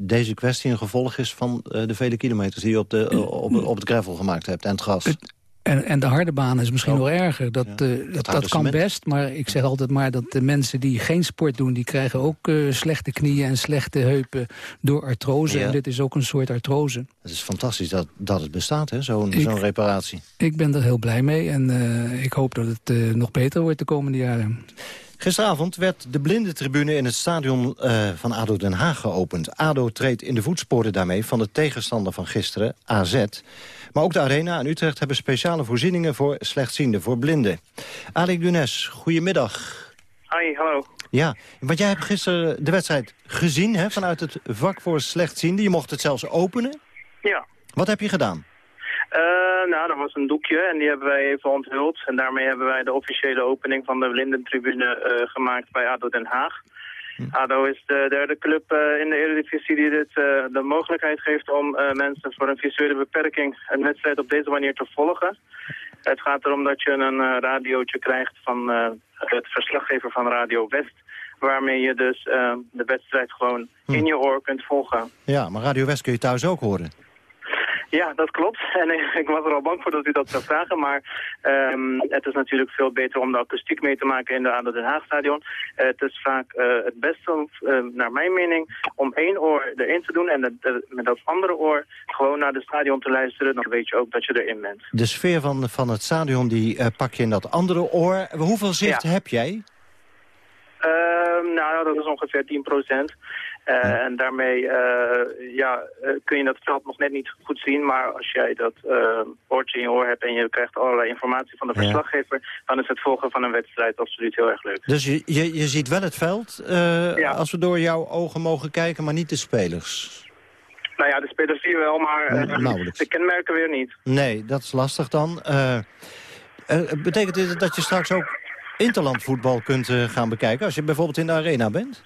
deze kwestie een gevolg is... van de vele kilometers die je op, de, op, op het gravel gemaakt hebt en het gras. Het, en, en de harde baan is misschien nog erger. Dat, ja, uh, dat, dat kan best, maar ik zeg altijd maar dat de mensen die geen sport doen... die krijgen ook uh, slechte knieën en slechte heupen door artrose. Ja. En dit is ook een soort artrose. Het is fantastisch dat, dat het bestaat, zo'n zo'n reparatie. Ik ben er heel blij mee en uh, ik hoop dat het nog beter wordt de komende jaren. Gisteravond werd de blindentribune in het stadion uh, van ADO Den Haag geopend. ADO treedt in de voetsporen daarmee van de tegenstander van gisteren, AZ. Maar ook de Arena en Utrecht hebben speciale voorzieningen voor slechtzienden, voor blinden. Alek Dunes, goedemiddag. Hi, hallo. Ja, want jij hebt gisteren de wedstrijd gezien hè, vanuit het vak voor slechtzienden. Je mocht het zelfs openen. Ja. Wat heb je gedaan? Uh, nou, dat was een doekje en die hebben wij even onthuld. En daarmee hebben wij de officiële opening van de blindentribune uh, gemaakt bij ADO Den Haag. Hm. ADO is de derde club uh, in de Eredivisie die dit de mogelijkheid geeft om mensen voor een visuele beperking een wedstrijd op deze manier te volgen. Het gaat erom dat je een radiootje krijgt van het verslaggever van Radio West waarmee je dus de wedstrijd gewoon hm. in je oor kunt volgen. Ja, maar Radio West kun je thuis ook horen. Ja, dat klopt. [laughs] En ik was er al bang voor dat u dat zou vragen. Maar um, het is natuurlijk veel beter om de akoestiek mee te maken in de ADO Den Haag stadion. Uh, het is vaak uh, het beste, uh, naar mijn mening, om één oor erin te doen... en met dat andere oor gewoon naar de stadion te luisteren. Dan weet je ook dat je erin bent. De sfeer van, van het stadion die pak je in dat andere oor. Hoeveel zicht ja. heb jij? Ehm, nou, dat is ongeveer 10 procent. Uh, ja. En daarmee uh, ja, uh, kun je dat veld nog net niet goed zien. Maar als jij dat oortje in je oor hebt en je krijgt allerlei informatie van de verslaggever... Dan is het volgen van een wedstrijd absoluut heel erg leuk. Dus je, je, je ziet wel het veld ja. als we door jouw ogen mogen kijken, maar niet de spelers? Nou ja, de spelers zie je wel, maar de kenmerken weer niet. Nee, dat is lastig dan. betekent dit dat je straks ook interlandvoetbal kunt gaan bekijken... als je bijvoorbeeld in de arena bent?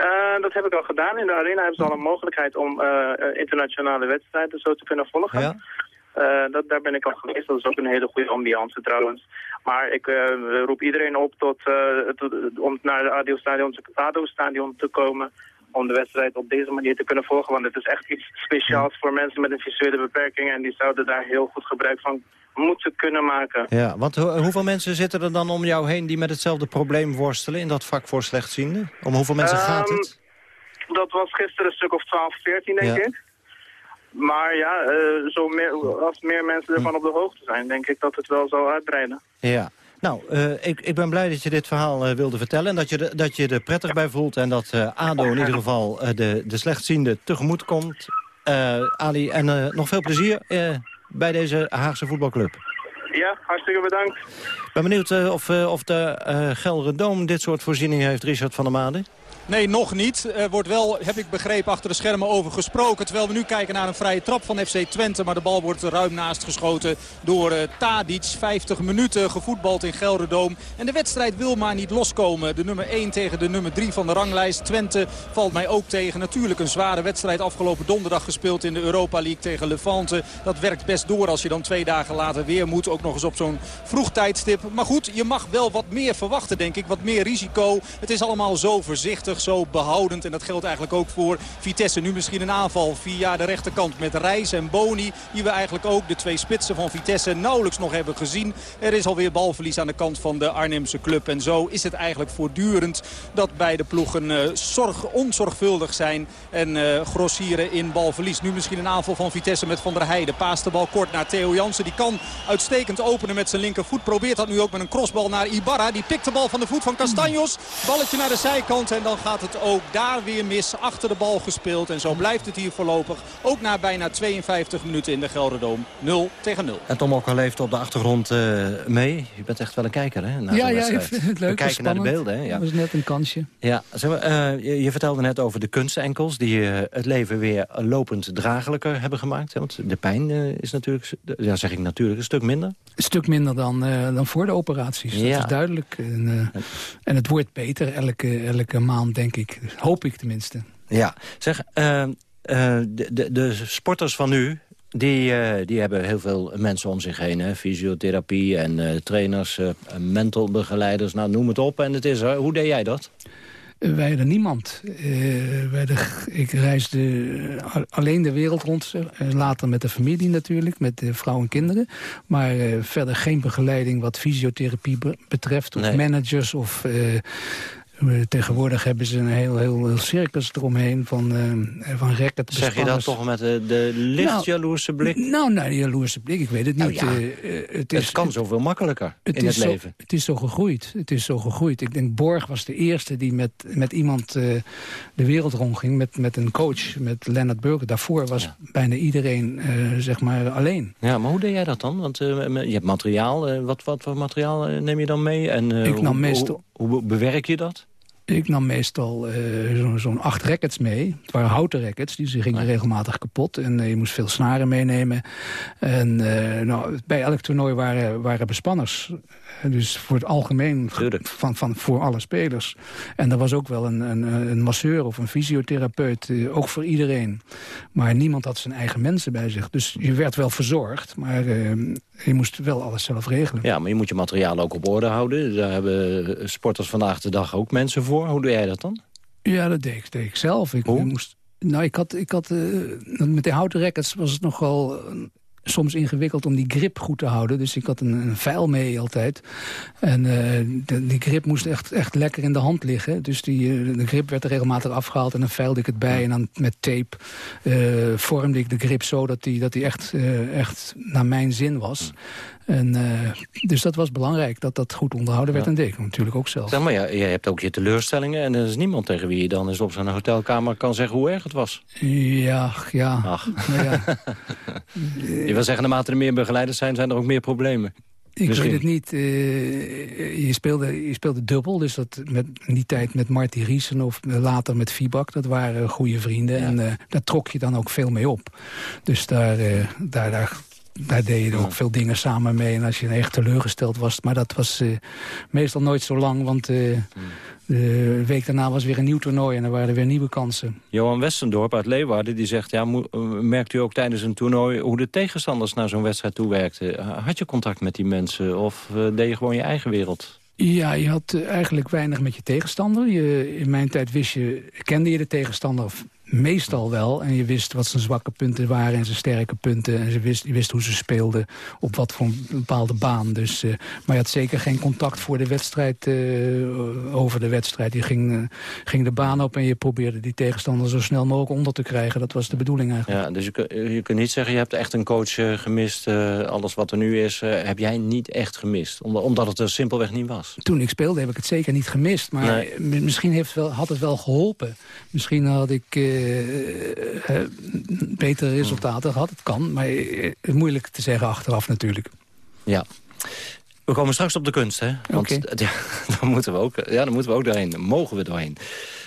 Uh, dat heb ik al gedaan. In de arena hebben ze al een mogelijkheid om uh, internationale wedstrijden zo te kunnen volgen. Ja. Uh, dat, daar ben ik al geweest. Dat is ook een hele goede ambiance trouwens. Maar ik roep iedereen op tot, tot, om naar het ADO-stadion ADO -stadion te komen om de wedstrijd op deze manier te kunnen volgen. Want het is echt iets speciaals voor mensen met een visuele beperking. En die zouden daar heel goed gebruik van moeten kunnen maken. Ja, want ho hoeveel mensen zitten er dan om jou heen die met hetzelfde probleem worstelen in dat vak voor slechtzienden? Om hoeveel mensen um, gaat het? Dat was gisteren een stuk of 12, 14 denk ja. ik. Maar ja, uh, zo meer, als meer mensen ervan op de hoogte zijn, denk ik dat het wel zal uitbreiden. Ja. Nou, uh, ik, ik ben blij dat je dit verhaal uh, wilde vertellen... en dat je, de, dat je er prettig bij voelt... en dat uh, ADO in ieder geval de, de slechtziende tegemoet komt. Ali, en nog veel plezier bij deze Haagse voetbalclub. Ja, hartstikke bedankt. Ik ben benieuwd of, of de Geldere Doom dit soort voorzieningen heeft, Richard van der Made. Nee, nog niet. Er wordt wel, heb ik begrepen, achter de schermen over gesproken. Terwijl we nu kijken naar een vrije trap van FC Twente. Maar de bal wordt ruim naast geschoten door uh, Tadic. 50 minuten gevoetbald in Gelderdoom. En de wedstrijd wil maar niet loskomen. De nummer 1 tegen de nummer 3 van de ranglijst. Twente valt mij ook tegen. Natuurlijk een zware wedstrijd afgelopen donderdag gespeeld in de Europa League tegen Levante. Dat werkt best door als je dan twee dagen later weer moet. Ook nog eens op zo'n vroeg tijdstip. Maar goed, je mag wel wat meer verwachten denk ik. Wat meer risico. Het is allemaal zo voorzichtig zo behoudend. En dat geldt eigenlijk ook voor Vitesse. Nu misschien een aanval via de rechterkant met Reis en Boni. Die we eigenlijk ook de twee spitsen van Vitesse nauwelijks nog hebben gezien. Er is alweer balverlies aan de kant van de Arnhemse club. En zo is het eigenlijk voortdurend dat beide ploegen uh, zorg, onzorgvuldig zijn. En uh, grossieren in balverlies. Nu misschien een aanval van Vitesse met Van der Heijden. Paast de bal kort naar Theo Jansen. Die kan uitstekend openen met zijn linkervoet. Probeert dat nu ook met een crossbal naar Ibarra. Die pikt de bal van de voet van Castanjos. Balletje naar de zijkant en dan gaat het ook daar weer mis. Achter de bal gespeeld. En zo blijft het hier voorlopig. Ook na bijna 52 minuten in de Gelderdoom. 0 tegen 0. En Tom Okker leeft op de achtergrond uh, mee. Je bent echt wel een kijker, hè? ja, ja, ik vind het leuk. We kijken naar de beelden, hè? Ja. Dat was net een kansje. Ja, zeg maar, uh, je, je, vertelde net over de kunstenkels... die uh, het leven weer lopend draaglijker hebben gemaakt. Hè? Want de pijn is natuurlijk, ja, zeg ik natuurlijk, een stuk minder. Een stuk minder dan, dan voor de operaties. Dat ja. is duidelijk. En, en het wordt beter elke, elke maand, denk ik. Hoop ik tenminste. Ja, zeg, uh, Eh, de, de, de sporters van nu, die, eh, die hebben heel veel mensen om zich heen. Hè? Fysiotherapie en uh, trainers, uh, mental begeleiders, nou, noem het op. En het is er. Hoe deed jij dat? wij hadden niemand. wij de, ik reisde alleen de wereld rond. later met de familie natuurlijk, met de vrouw en kinderen. Maar verder geen begeleiding wat fysiotherapie betreft. Of nee. managers of Tegenwoordig hebben ze een heel, heel, heel circus eromheen van, uh, van racket Zeg je dat toch met de, de licht nou, jaloerse blik? Nou, nou, jaloerse blik, ik weet het niet. Nou ja, uh, het, is, kan zoveel makkelijker het in het zo, leven. Het is zo gegroeid. Het is zo gegroeid. Ik denk, Borg was de eerste die met, met iemand uh, de wereld rondging. Met, met een coach, met Leonard Burger. Daarvoor was ja. bijna iedereen, zeg maar, alleen. Ja, maar hoe deed jij dat dan? Want je hebt materiaal. wat, wat voor materiaal neem je dan mee? En, ik nam meestal... Hoe, bewerk je dat? Ik nam meestal uh, zo'n zo acht rackets mee. Het waren houten rackets, die gingen regelmatig kapot. En uh, je moest veel snaren meenemen. En uh, nou, bij elk toernooi waren, waren bespanners. Dus voor het algemeen van, van, voor alle spelers. En er was ook wel een, een, een masseur of een fysiotherapeut, ook voor iedereen. Maar niemand had zijn eigen mensen bij zich. Dus je werd wel verzorgd, maar je moest wel alles zelf regelen. Ja, maar je moet je materiaal ook op orde houden. Daar hebben sporters vandaag de dag ook mensen voor. Hoe doe jij dat dan? Ja, dat deed ik, deed ik zelf. Ik, Hoe? moest, nou, ik had, ik had uh, met de houten records was het nogal soms ingewikkeld om die grip goed te houden. Dus ik had een, een mee altijd. En de, die grip moest echt, echt lekker in de hand liggen. Dus die, uh, de grip werd er regelmatig afgehaald en dan veilde ik het bij. En dan met tape uh, vormde ik de grip zo dat die, dat die echt, echt naar mijn zin was. En, dus dat was belangrijk, dat dat goed onderhouden werd. Ja. En deed ik natuurlijk ook zelf. Zeg maar, ja, je hebt ook je teleurstellingen. En er is niemand tegen wie je dan eens op zijn hotelkamer kan zeggen hoe erg het was. Ja, ja. Ach. Nou ja. [laughs] je wil zeggen, naarmate er meer begeleiders zijn, zijn er ook meer problemen. Ik Misschien. weet het niet. Uh, je, speelde, je speelde dubbel, dus dat met, in die tijd met Marty Riesen of later met Fibak. Dat waren goede vrienden ja. en uh, daar trok je dan ook veel mee op. Dus daar, uh, daar, daar, daar deed je ook veel dingen samen mee. En als je echt teleurgesteld was, maar dat was meestal nooit zo lang, want... Hmm. De week daarna was weer een nieuw toernooi en er waren er weer nieuwe kansen. Johan Westendorp uit Leeuwarden die zegt... Ja, merkt u ook tijdens een toernooi hoe de tegenstanders naar zo'n wedstrijd toewerkten? Had je contact met die mensen of uh, deed je gewoon je eigen wereld? Ja, je had uh, eigenlijk weinig met je tegenstander. Je, in mijn tijd wist je, kende je de tegenstander meestal wel. En je wist wat zijn zwakke punten waren en zijn sterke punten. En je wist, je wist hoe ze speelden op wat voor een bepaalde baan. Dus, uh, maar je had zeker geen contact voor de wedstrijd, uh, over de wedstrijd. Je ging, uh, ging de baan op en je probeerde die tegenstander zo snel mogelijk onder te krijgen. Dat was de bedoeling eigenlijk. Ja, dus je, je kunt niet zeggen, je hebt echt een coach gemist. alles wat er nu is, heb jij niet echt gemist. Omdat, omdat het er simpelweg niet was. Toen ik speelde heb ik het zeker niet gemist. Maar nee. misschien heeft wel, had het wel geholpen. Misschien had ik uh, betere resultaten gehad. Het kan, maar moeilijk te zeggen achteraf natuurlijk. Ja. We komen straks op de kunst, hè? Want okay. [laughs] ja, dan moeten we ook, ja, dan moeten we ook doorheen. Mogen we doorheen.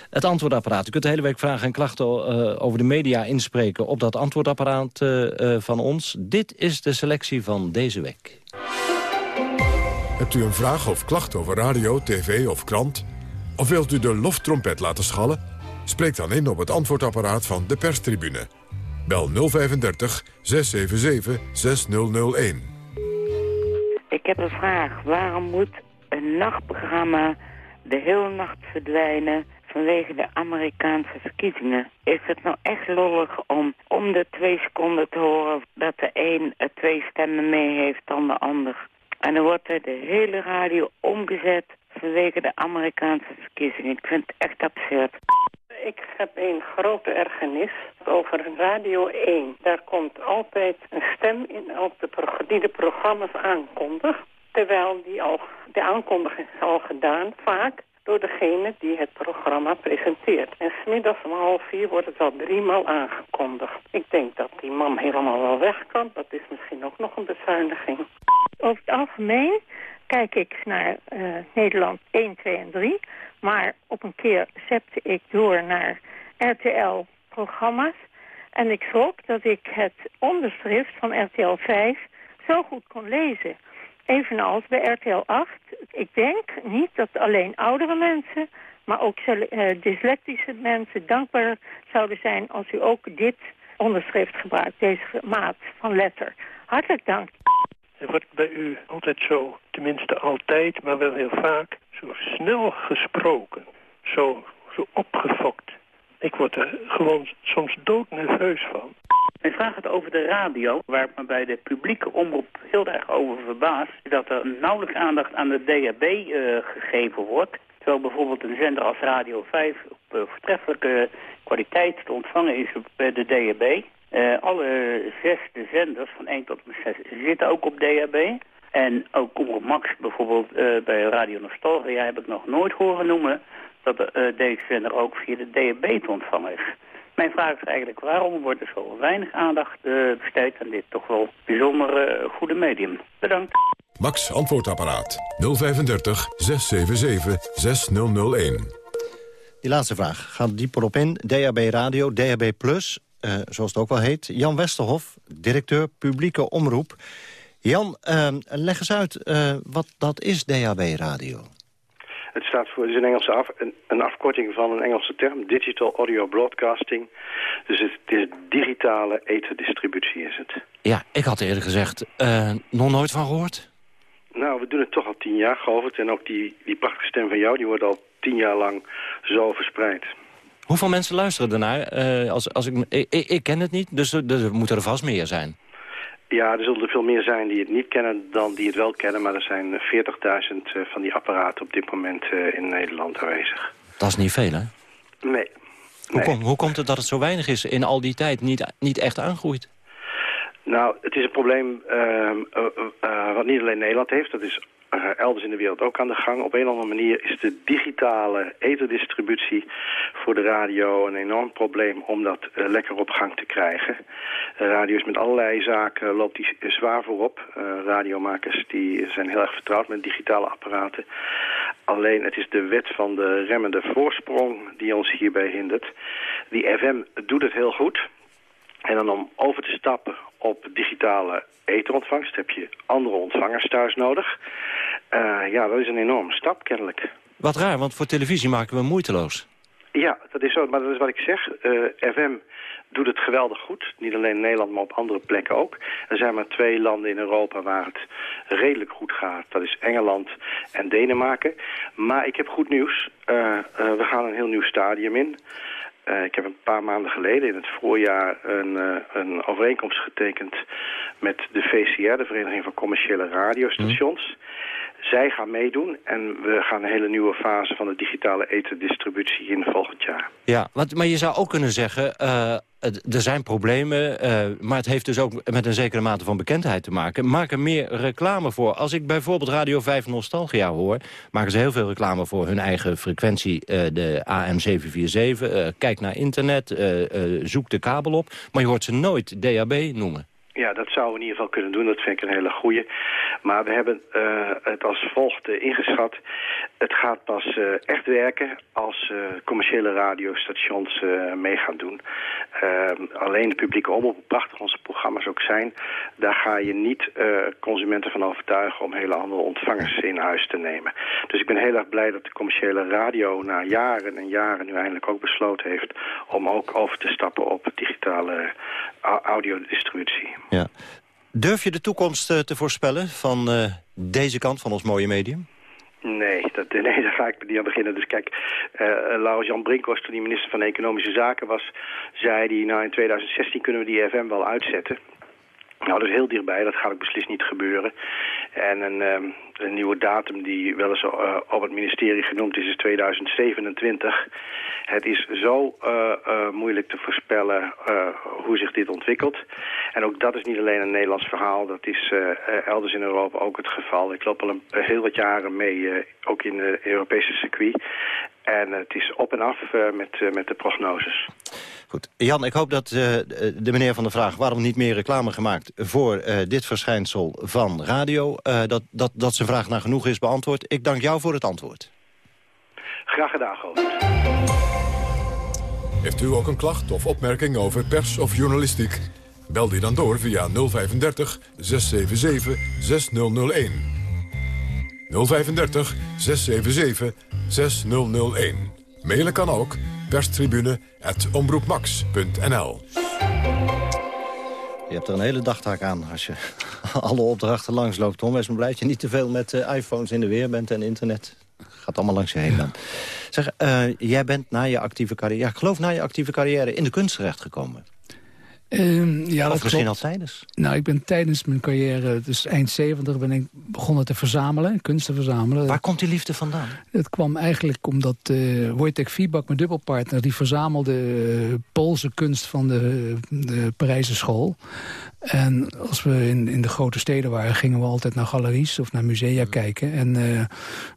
Het antwoordapparaat. U kunt de hele week vragen en klachten uh, over de media inspreken... op dat antwoordapparaat uh, uh, van ons. Dit is de selectie van deze week. Hebt u een vraag of klacht over radio, tv of krant? Of wilt u de loftrompet laten schallen? Spreek dan in op het antwoordapparaat van de perstribune. Bel 035 677 6001. Ik heb een vraag. Waarom moet een nachtprogramma de hele nacht verdwijnen vanwege de Amerikaanse verkiezingen? Is het nou echt lollig om om de twee seconden te horen dat de een twee stemmen mee heeft dan de ander? En dan wordt er de hele radio omgezet vanwege de Amerikaanse verkiezingen. Ik vind het echt absurd. Ik heb een grote ergernis over Radio 1. Daar komt altijd een stem in op de die de programma's aankondigt. Terwijl die al, de aankondiging is al gedaan, vaak door degene die het programma presenteert. En smiddags om half vier wordt het al driemaal aangekondigd. Ik denk dat die man helemaal wel weg kan. Dat is misschien ook nog een bezuiniging. Over het algemeen kijk ik naar uh, Nederland 1, 2 en 3... Maar op een keer zette ik door naar RTL-programma's. En ik schrok dat ik het onderschrift van RTL 5 zo goed kon lezen. Evenals bij RTL 8. Ik denk niet dat alleen oudere mensen maar ook uh, dyslectische mensen dankbaar zouden zijn als u ook dit onderschrift gebruikt, deze maat van letter. Hartelijk dank. Wordt bij u altijd zo, tenminste altijd, maar wel heel vaak, zo snel gesproken. Zo, zo opgefokt. Ik word er gewoon soms doodnerveus van. Mijn vraag gaat over de radio, waar ik me bij de publieke omroep heel erg over verbaas. Dat er nauwelijks aandacht aan de DHB uh, gegeven wordt. Terwijl bijvoorbeeld een zender als Radio 5 op uh, voortreffelijke kwaliteit te ontvangen is op de DHB. Alle zes de zenders, van 1 tot 6, zitten ook op DHB. En ook op Max bijvoorbeeld bij Radio Nostalgia heb ik nog nooit horen noemen dat deze zender ook via de DHB te ontvangen is. Mijn vraag is eigenlijk waarom wordt er zo weinig aandacht uh, besteed aan dit toch wel bijzonder uh, goede medium. Bedankt. Max Antwoordapparaat 035 677 6001. Die laatste vraag gaat dieper op in. DHB Radio, DHB Plus, uh, zoals het ook wel heet. Jan Westerhof, directeur publieke omroep. Jan, leg eens uit, wat dat is DHB Radio. Het staat voor, het is een Engelse af, een, een, afkorting van een Engelse term, Digital Audio Broadcasting. Dus het, is digitale etherdistributie is het. Ja, ik had eerder gezegd, uh, nog nooit van gehoord? Nou, we doen het toch al tien jaar, geloof ik. En ook die, die prachtige stem van jou, die wordt al tien jaar lang zo verspreid. Hoeveel mensen luisteren ernaar? Uh, als, als ik, ik, ik, ken het niet, dus, dus er moeten er vast meer zijn. Ja, er zullen er veel meer zijn die het niet kennen dan die het wel kennen. Maar er zijn 40.000 uh, van die apparaten op dit moment uh, in Nederland aanwezig. Dat is niet veel, hè? Nee. Hoe, kom, hoe komt het dat het zo weinig is in al die tijd niet, niet echt aangroeit? Nou, het is een probleem uh, wat niet alleen Nederland heeft. Dat is elders in de wereld ook aan de gang. Op een of andere manier is de digitale etherdistributie voor de radio een enorm probleem om dat lekker op gang te krijgen. Uh, met allerlei zaken, loopt die zwaar voorop. radiomakers die zijn heel erg vertrouwd met digitale apparaten. Alleen het is de wet van de remmende voorsprong die ons hierbij hindert. Die FM doet het heel goed. En dan om over te stappen op digitale etherontvangst heb je andere ontvangers thuis nodig. Uh, ja, dat is een enorme stap kennelijk. Wat raar, want voor televisie maken we moeiteloos. Ja, dat is zo. Maar dat is wat ik zeg. Uh, eh, FM doet het geweldig goed. Niet alleen in Nederland, maar op andere plekken ook. Er zijn maar twee landen in Europa waar het redelijk goed gaat. Dat is Engeland en Denemarken. Maar ik heb goed nieuws. Uh, we gaan een heel nieuw stadium in. Uh, ik heb een paar maanden geleden in het voorjaar een, uh, een overeenkomst getekend met de VCR, de Vereniging van Commerciële Radiostations. Mm. Zij gaan meedoen en we gaan een hele nieuwe fase van de digitale etherdistributie in volgend jaar. Ja, want, maar je zou ook kunnen zeggen, uh, er zijn problemen, uh, maar het heeft dus ook met een zekere mate van bekendheid te maken. Maak er meer reclame voor. Als ik bijvoorbeeld Radio 5 Nostalgia hoor, maken ze heel veel reclame voor hun eigen frequentie, uh, de AM747. kijk naar internet, zoek de kabel op, maar je hoort ze nooit DAB noemen. Ja, dat zouden we in ieder geval kunnen doen. Dat vind ik een hele goede. Maar we hebben uh, het als volgt uh, ingeschat. Het gaat pas uh, echt werken als commerciële radiostations mee gaan doen. Alleen de publieke omroep, hoe prachtig onze programma's ook zijn... daar ga je niet consumenten van overtuigen om hele andere ontvangers in huis te nemen. Dus ik ben heel erg blij dat de commerciële radio na jaren en jaren nu eindelijk ook besloten heeft... om ook over te stappen op digitale audiodistributie. Ja. Durf je de toekomst uh, te voorspellen van uh, deze kant van ons mooie medium? Nee, dat, nee, [laughs] daar ga ik niet aan beginnen. Dus kijk, uh, Laurens-Jan Brinkhorst, toen hij minister van Economische Zaken was... zei hij, nou in 2016 kunnen we die FM wel uitzetten. Nou, dat is heel dichtbij. Dat gaat ook beslist niet gebeuren. En een, um, een nieuwe datum die wel eens uh, op het ministerie genoemd is, is 2027. Het is zo uh, uh, moeilijk te voorspellen hoe zich dit ontwikkelt. En ook dat is niet alleen een Nederlands verhaal. Dat is elders in Europa ook het geval. Ik loop al een, heel wat jaren mee, ook in het Europese circuit. En het is op en af met, met de prognoses. Goed. Jan, ik hoop dat uh, de meneer van de vraag... waarom niet meer reclame gemaakt voor uh, dit verschijnsel van radio... Uh, dat, dat, dat zijn vraag naar genoeg is beantwoord. Ik dank jou voor het antwoord. Graag gedaan, Govert. Heeft u ook een klacht of opmerking over pers of journalistiek? Bel die dan door via 035 677 6001. 035 677 6001. Mailen kan ook perstribune.omroepmax.nl Je hebt er een hele dagtaak aan als je [laughs] alle opdrachten langsloopt. Tom, wees me blij dat je niet te veel met eh, iPhones in de weer bent en internet. Gaat allemaal langs je heen dan. Zeg, eh, jij bent na je actieve carrière... Ja, ik geloof na je actieve carrière in de kunst terechtgekomen. Ehm, ja, of dat misschien al tijdens. Nou, ik ben tijdens mijn carrière, dus eind 70, ben ik begonnen te verzamelen, kunst te verzamelen. Waar komt die liefde vandaan? Het kwam eigenlijk omdat eh Wojtek Fiebak, mijn dubbelpartner... die verzamelde eh, Poolse kunst van de, de Parijse school. En als we in, in de grote steden waren... gingen we altijd naar galeries of naar musea kijken. En eh,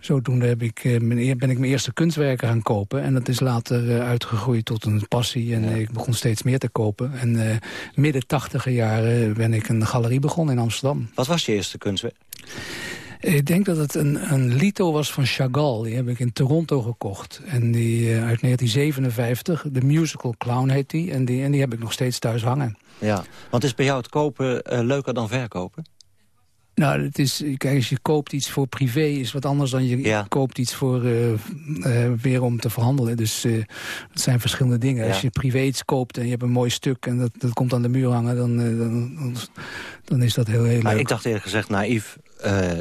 zodoende heb ik, eh, mijn, ben ik mijn eerste kunstwerken gaan kopen. En dat is later eh, uitgegroeid tot een passie. En ik begon steeds meer te kopen. En midden tachtiger jaren ben ik een galerie begonnen in Amsterdam. Wat was je eerste kunstwerk? Ik denk dat het een, een lito was van Chagall. Die heb ik in Toronto gekocht. En die eh, uit 1957, de musical Clown heet die. En, die. en die heb ik nog steeds thuis hangen. Ja, want is bij jou het kopen eh, leuker dan verkopen? Nou, het is, kijk, als je koopt iets voor privé is wat anders dan je koopt iets voor eh, eh, weer om te verhandelen. Dus eh het zijn verschillende dingen. Ja. Als je privé iets koopt en je hebt een mooi stuk en dat, dat komt aan de muur hangen, dan, dan, dan, is dat heel, heel Maar leuk. ik dacht eerlijk gezegd naïef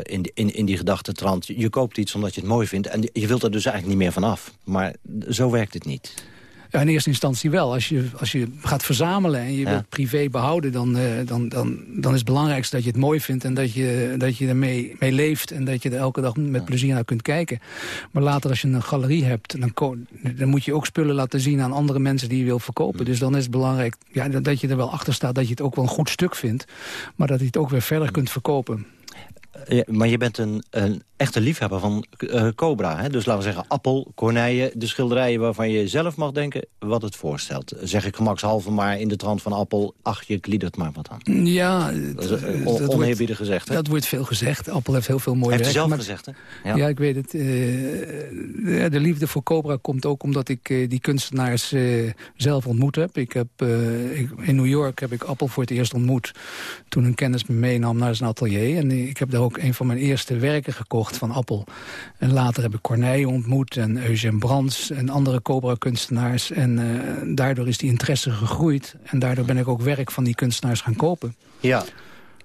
in, die- in, in die gedachtetrand. Je koopt iets omdat je het mooi vindt en je wilt er dus eigenlijk niet meer van af. Maar zo werkt het niet. Ja, in eerste instantie wel. Als je, als je gaat verzamelen en je Ja. wilt privé behouden... Dan, eh, dan, dan, dan is het belangrijkste dat je het mooi vindt... en dat je, dat je ermee mee leeft en dat je er elke dag met plezier naar kunt kijken. Maar later als je een galerie hebt... dan, dan moet je ook spullen laten zien aan andere mensen die je wil verkopen. Dus dan is het belangrijk ja, dat- je er wel achter staat... dat je het ook wel een goed stuk vindt... maar dat je het ook weer verder kunt verkopen. Ja, maar je bent een, een echte liefhebber van eh, Cobra. Hè? Dus laten we zeggen appel, kornijen, de schilderijen waarvan je zelf mag denken wat het voorstelt. Zeg ik gemakshalve maar in de trant van appel, ach je gliedert maar wat aan. Ja, Dat is, eh, on- gezegd. Hè? Dat wordt veel gezegd. Appel heeft heel veel mooie Heeft hij werken. zelf maar- gezegd, hè? Ja. ik weet het. eh, de, de liefde voor Cobra komt ook omdat ik die kunstenaars zelf ontmoet heb. Ik heb ik- in New York heb ik Appel voor het eerst ontmoet. Toen een kennis me meenam naar zijn atelier. En ik heb daar ook een van mijn eerste werken gekocht van Appel. En later heb ik Corneille ontmoet en Eugène Brands en andere Cobra-kunstenaars. En eh, daardoor is die interesse gegroeid. En daardoor ben ik ook werk van die kunstenaars gaan kopen. Ja.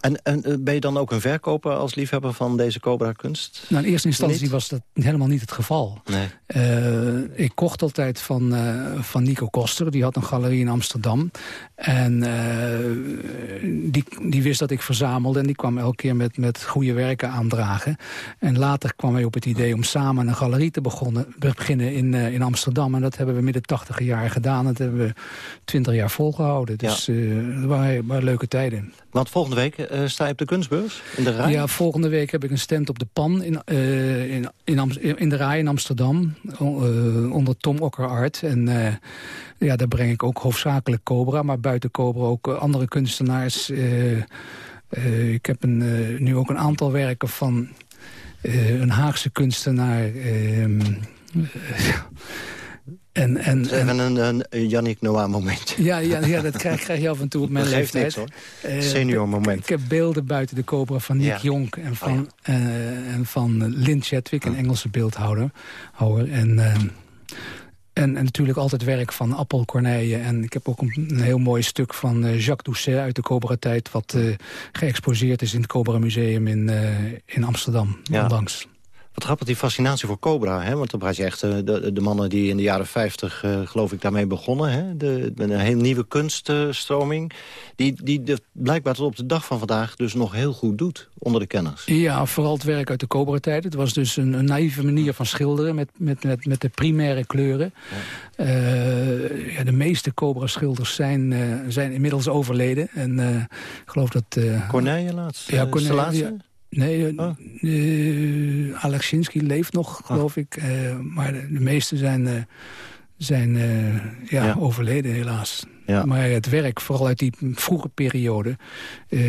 En, en eh, ben je dan ook een verkoper als liefhebber van deze Cobra-kunst? Nou, in eerste instantie Niet? was dat helemaal niet het geval. Nee. Eh, ik kocht altijd van, van Nico Koster. Die had een galerie in Amsterdam. En eh, die, die wist dat ik verzamelde. En die kwam elke keer met, met goede werken aandragen. En later kwam hij op het idee om samen een galerie te begonnen, beginnen in, eh, in Amsterdam. En dat hebben we midden tachtiger jaar gedaan. Dat hebben we twintig jaar volgehouden. Dus eh dat waren, waren leuke tijden. Want volgende week eh, sta je op de kunstbeurs in de Rij. Ja, volgende week heb ik een stand op de Pan in, eh, in, in, in de Rij in Amsterdam. eh, onder Tom Okker Art. En eh, ja, daar breng ik ook hoofdzakelijk Cobra. Maar buiten Cobra ook eh, andere kunstenaars. eh, eh, ik heb een, nu ook een aantal werken van een Haagse kunstenaar. ehm, eh, en, en, Even een, een, een Yannick Noah momentje. ja, ja, ja, dat krijg, krijg je af en toe op mijn Dat leeftijd. niks, hoor. Senior moment. Ik heb beelden buiten de Cobra van Nick Ja. Jonk en van, eh, en van Lynn Chadwick, een Engelse beeldhouwer. houwer. En, eh, en, en natuurlijk altijd werk van Appel Corneille. En ik heb ook een, een heel mooi stuk van eh, Jacques Doucet uit de Cobra-tijd... wat eh, geëxposeerd is in het Cobra Museum in, eh, in Amsterdam, Ja. onlangs. Wat grappig, die fascinatie voor Cobra. Hè? Want dan praat je echt eh, de, de mannen die in de jaren 50, eh, geloof ik, daarmee begonnen. Hè? De, met een heel nieuwe kunststroming. die die de, blijkbaar tot op de dag van vandaag dus nog heel goed doet onder de kenners. Ja, vooral het werk uit de Cobra-tijd. Het was dus een, een naïeve manier van schilderen met, met, met, met de primaire kleuren. Eh, ja, de meeste Cobra-schilders zijn, eh, zijn inmiddels overleden. En eh, ik geloof dat... eh, Corneille laatst? Ja, eh, Corneille. Nee, eh, eh, Alex Shinsky leeft nog, geloof ik. Eh, maar de, de meeste zijn, eh, zijn eh, ja, Ja. overleden, helaas. Ja. Maar het werk, vooral uit die vroege periode, eh,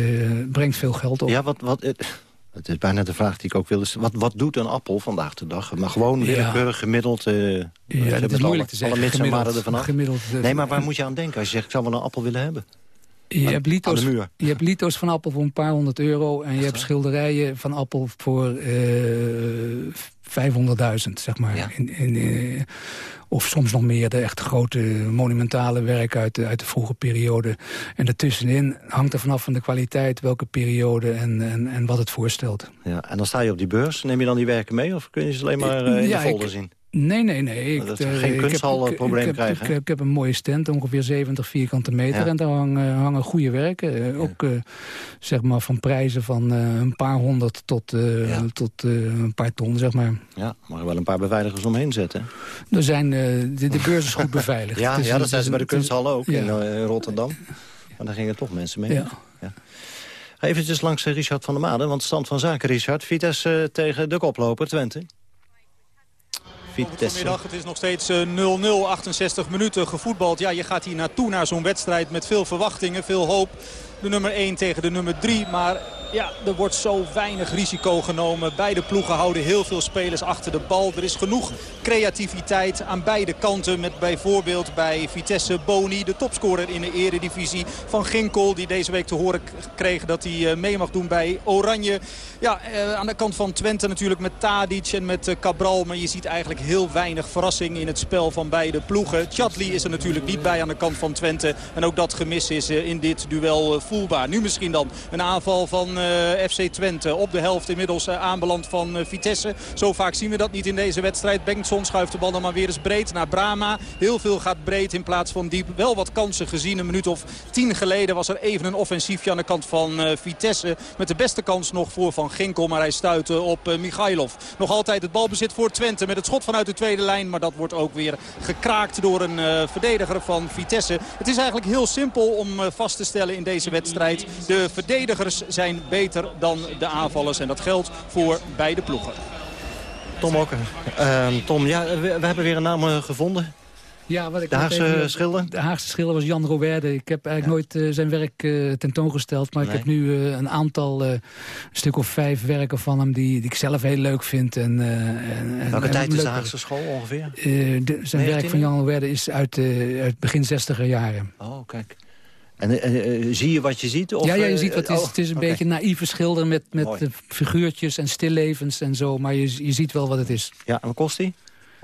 brengt veel geld op. Ja, wat, wat, het, is bijna de vraag die ik ook wilde stellen. Wat, wat doet een appel vandaag de dag? Maar gewoon Ja. willekeurig, gemiddeld... eh Ja, dat is moeilijk te zeggen. Alle mensen Gemiddeld, er gemiddeld, eh, nee, maar waar moet je aan denken als je zegt... ik zou wel een appel willen hebben? Je hebt, lito's, je hebt lito's van Appel voor een paar honderd euro... en je hebt schilderijen van Appel voor eh 500.000, zeg maar. In, in, eh, Of soms nog meer de echt grote monumentale werken uit de, uit de vroege periode. En daartussenin hangt er vanaf van de kwaliteit welke periode en, en, en wat het voorstelt. Ja, en dan sta je op die beurs. Neem je dan die werken mee of kun je ze alleen maar uh, in ja, de folder ik, zien? Nee, nee, nee. Ik, dat uh, geen kunsthal-probleem krijgen. Ik, ik, heb een mooie stand, ongeveer 70 vierkante meter. Ja. En daar hangen, hangen goede werken. Uh, ook uh, zeg maar van prijzen van een paar honderd tot, ja. tot een paar ton, zeg maar. Ja, maar wel een paar beveiligers omheen zetten. Er zijn, de, de beurs is goed beveiligd. [laughs] ja, dus, ja, dat zijn ze bij de kunsthal ook in Rotterdam. Maar daar gingen toch mensen mee. Ja. Even langs Richard van der Made, want stand van zaken, Richard. Vitesse tegen de koploper, Twente. Vitesse. Het is nog steeds 0-0, 68 minuten gevoetbald. Ja, je gaat hier naartoe naar zo'n wedstrijd met veel verwachtingen, veel hoop. De nummer 1 tegen de nummer 3, maar ja, er wordt zo weinig risico genomen. Beide ploegen houden heel veel spelers achter de bal. Er is genoeg creativiteit aan beide kanten. Met bijvoorbeeld bij Vitesse Boni, de topscorer in de eredivisie. Van Ginkel, die deze week te horen kreeg dat hij eh, mee mag doen bij Oranje. Ja, eh, aan de kant van Twente natuurlijk met Tadic en met eh, Cabral. Maar je ziet eigenlijk heel weinig verrassing in het spel van beide ploegen. Chatli is er natuurlijk niet bij aan de kant van Twente. En ook dat gemis is in dit duel voelbaar. Nu misschien dan een aanval van FC Twente. Op de helft inmiddels aanbeland van Vitesse. Zo vaak zien we dat niet in deze wedstrijd. Bengtson schuift de bal dan maar weer eens breed naar Brama. Heel veel gaat breed in plaats van diep. Wel wat kansen gezien. Een minuut of tien geleden was er even een offensiefje aan de kant van Vitesse. Met de beste kans nog voor Van Ginkel. Maar hij stuitte op Michailov. Nog altijd het balbezit voor Twente met het schot vanuit de tweede lijn. Maar dat wordt ook weer gekraakt door een verdediger van Vitesse. Het is eigenlijk heel simpel om vast te stellen in deze wedstrijd. De verdedigers zijn beter dan de aanvallers. En dat geldt voor beide ploegen. Tom Okker. Tom, ja, we, we, hebben weer een naam gevonden. Ja, wat ik de Haagse even, schilder? De Haagse schilder was Jan Roberde. Ik heb eigenlijk ja. nooit uh, zijn werk uh, tentoongesteld. Maar nee. ik heb nu uh, een aantal, een stuk of vijf werken van hem... die, die ik zelf heel leuk vind. En, en, Welke en, tijd is de Haagse school ongeveer? De, zijn 19? werk van Jan Roberde is uit, uit begin zestiger jaren. Oh, kijk. En uh, zie je wat je ziet? Of, ja, ja, je ziet wat het is. Oh, het is een okay. beetje naïeve schilder met, met figuurtjes en stillevens en zo. Maar je, je ziet wel wat het is. Ja, en wat kost hij?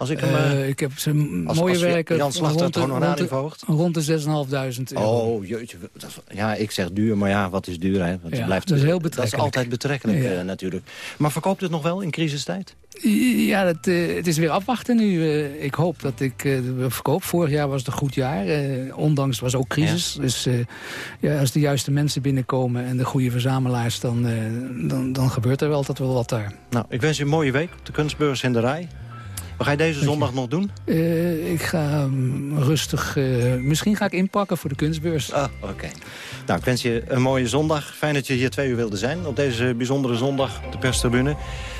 Als ik, hem, uh, ik heb zijn als, mooie als werken Jan Slachter het? Rond de 6.500 euro. Oh, jeetje. Dat ja, ik zeg duur, maar ja, wat is duur? Hè? Want ja, blijft, dat is heel betrekkelijk. Dat is altijd betrekkelijk ja. uh, natuurlijk. Maar verkoopt het nog wel in crisistijd? Ja, dat, uh, het is weer afwachten nu. ik hoop dat ik verkoop. Vorig jaar was het een goed jaar. ondanks was ook crisis. Ja. Dus ja, als de juiste mensen binnenkomen en de goede verzamelaars... Dan, dan, dan gebeurt er wel dat wel wat daar. Nou, ik wens je een mooie week op de kunstbeurs in de rij. Wat ga je deze zondag nog doen? Uh, ik ga um, rustig... Uh, misschien ga ik inpakken voor de kunstbeurs. Ah, oké. Okay. Nou, ik wens je een mooie zondag. Fijn dat je hier twee uur wilde zijn op deze bijzondere zondag op de perstribune.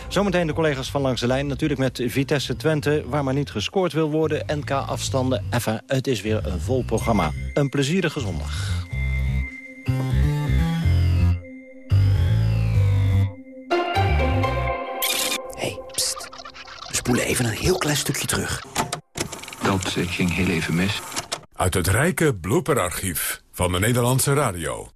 Zometeen de collega's van Langs de Lijn. Natuurlijk met Vitesse Twente, waar maar niet gescoord wil worden. NK-afstanden. Enfin, het is weer een vol programma. Een plezierige zondag. Spoelen even een heel klein stukje terug. Dat uh, ging heel even mis. Uit het rijke blooperarchief van de Nederlandse radio.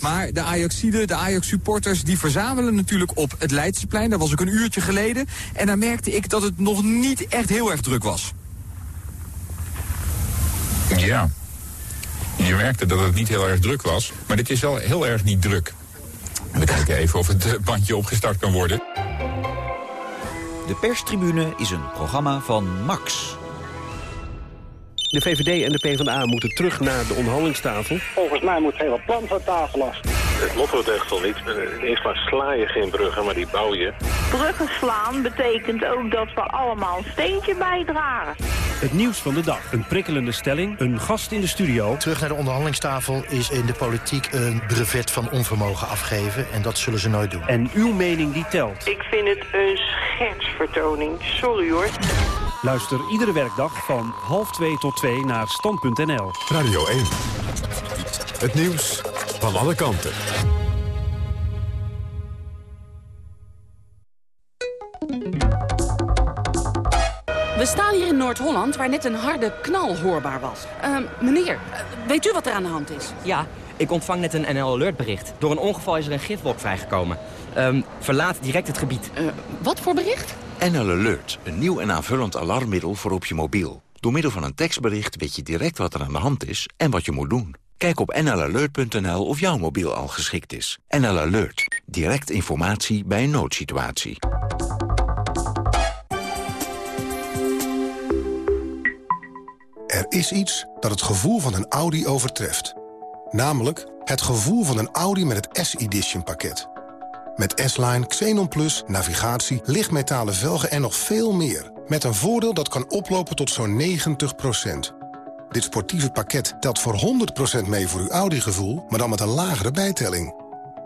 Maar de Ajaxiden, de Ajax-supporters, die verzamelen natuurlijk op het Leidseplein. Dat was ook een uurtje geleden. En daar merkte ik dat het nog niet echt heel erg druk was. Ja, je merkte dat het niet heel erg druk was. Maar dit is wel heel erg niet druk. We kijken even of het bandje opgestart kan worden. De perstribune is een programma van Max. De VVD en de PvdA moeten terug naar de onderhandelingstafel. Volgens mij moet het hele plan van tafel af. Het motto zegt al niet. Eerst maar sla je geen bruggen, maar die bouw je. Bruggen slaan betekent ook dat we allemaal een steentje bijdragen. Het nieuws van de dag. Een prikkelende stelling. Een gast in de studio. Terug naar de onderhandelingstafel is in de politiek een brevet van onvermogen afgeven. En dat zullen ze nooit doen. En uw mening die telt. Ik vind het een schertsvertoning. Sorry hoor. Luister iedere werkdag van half twee tot twee naar stand.nl. Radio 1. Het nieuws van alle kanten. We staan hier in Noord-Holland waar net een harde knal hoorbaar was. Uh, meneer, weet u wat er aan de hand is? Ja, ik ontvang net een NL Alert bericht. Door een ongeval is er een gifwolk vrijgekomen. Um, verlaat direct het gebied. Uh, wat voor bericht? NL Alert, een nieuw en aanvullend alarmmiddel voor op je mobiel. Door middel van een tekstbericht weet je direct wat er aan de hand is en wat je moet doen. Kijk op nlalert.nl of jouw mobiel al geschikt is. NL Alert. Direct informatie bij een noodsituatie. Er is iets dat het gevoel van een Audi overtreft. Namelijk het gevoel van een Audi met het S-Edition pakket. Met S-Line, Xenon Plus, navigatie, lichtmetalen velgen en nog veel meer. Met een voordeel dat kan oplopen tot zo'n 90% Dit sportieve pakket telt voor 100% mee voor uw Audi-gevoel... maar dan met een lagere bijtelling.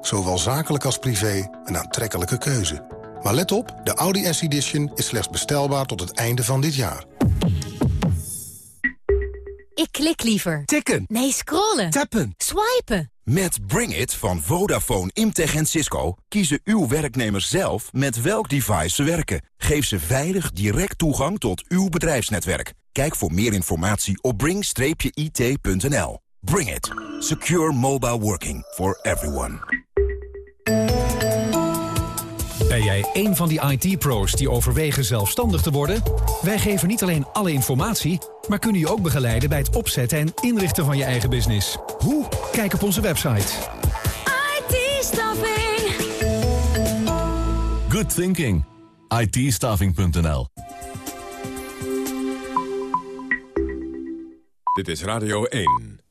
Zowel zakelijk als privé een aantrekkelijke keuze. Maar let op, de Audi S-Edition is slechts bestelbaar tot het einde van dit jaar. Ik klik liever. Tikken. Nee, scrollen. Tappen. Swipen. Met Bring It van Vodafone, Imtech en Cisco kiezen uw werknemers zelf met welk device ze werken. Geef ze veilig direct toegang tot uw bedrijfsnetwerk. Kijk voor meer informatie op bring-it.nl. Bring It. Secure mobile working for everyone. Ben jij een van die IT-pro's die overwegen zelfstandig te worden? Wij geven niet alleen alle informatie, maar kunnen je ook begeleiden bij het opzetten en inrichten van je eigen business. Hoe? Kijk op onze website. IT-staffing. Good thinking. it Dit is Radio 1.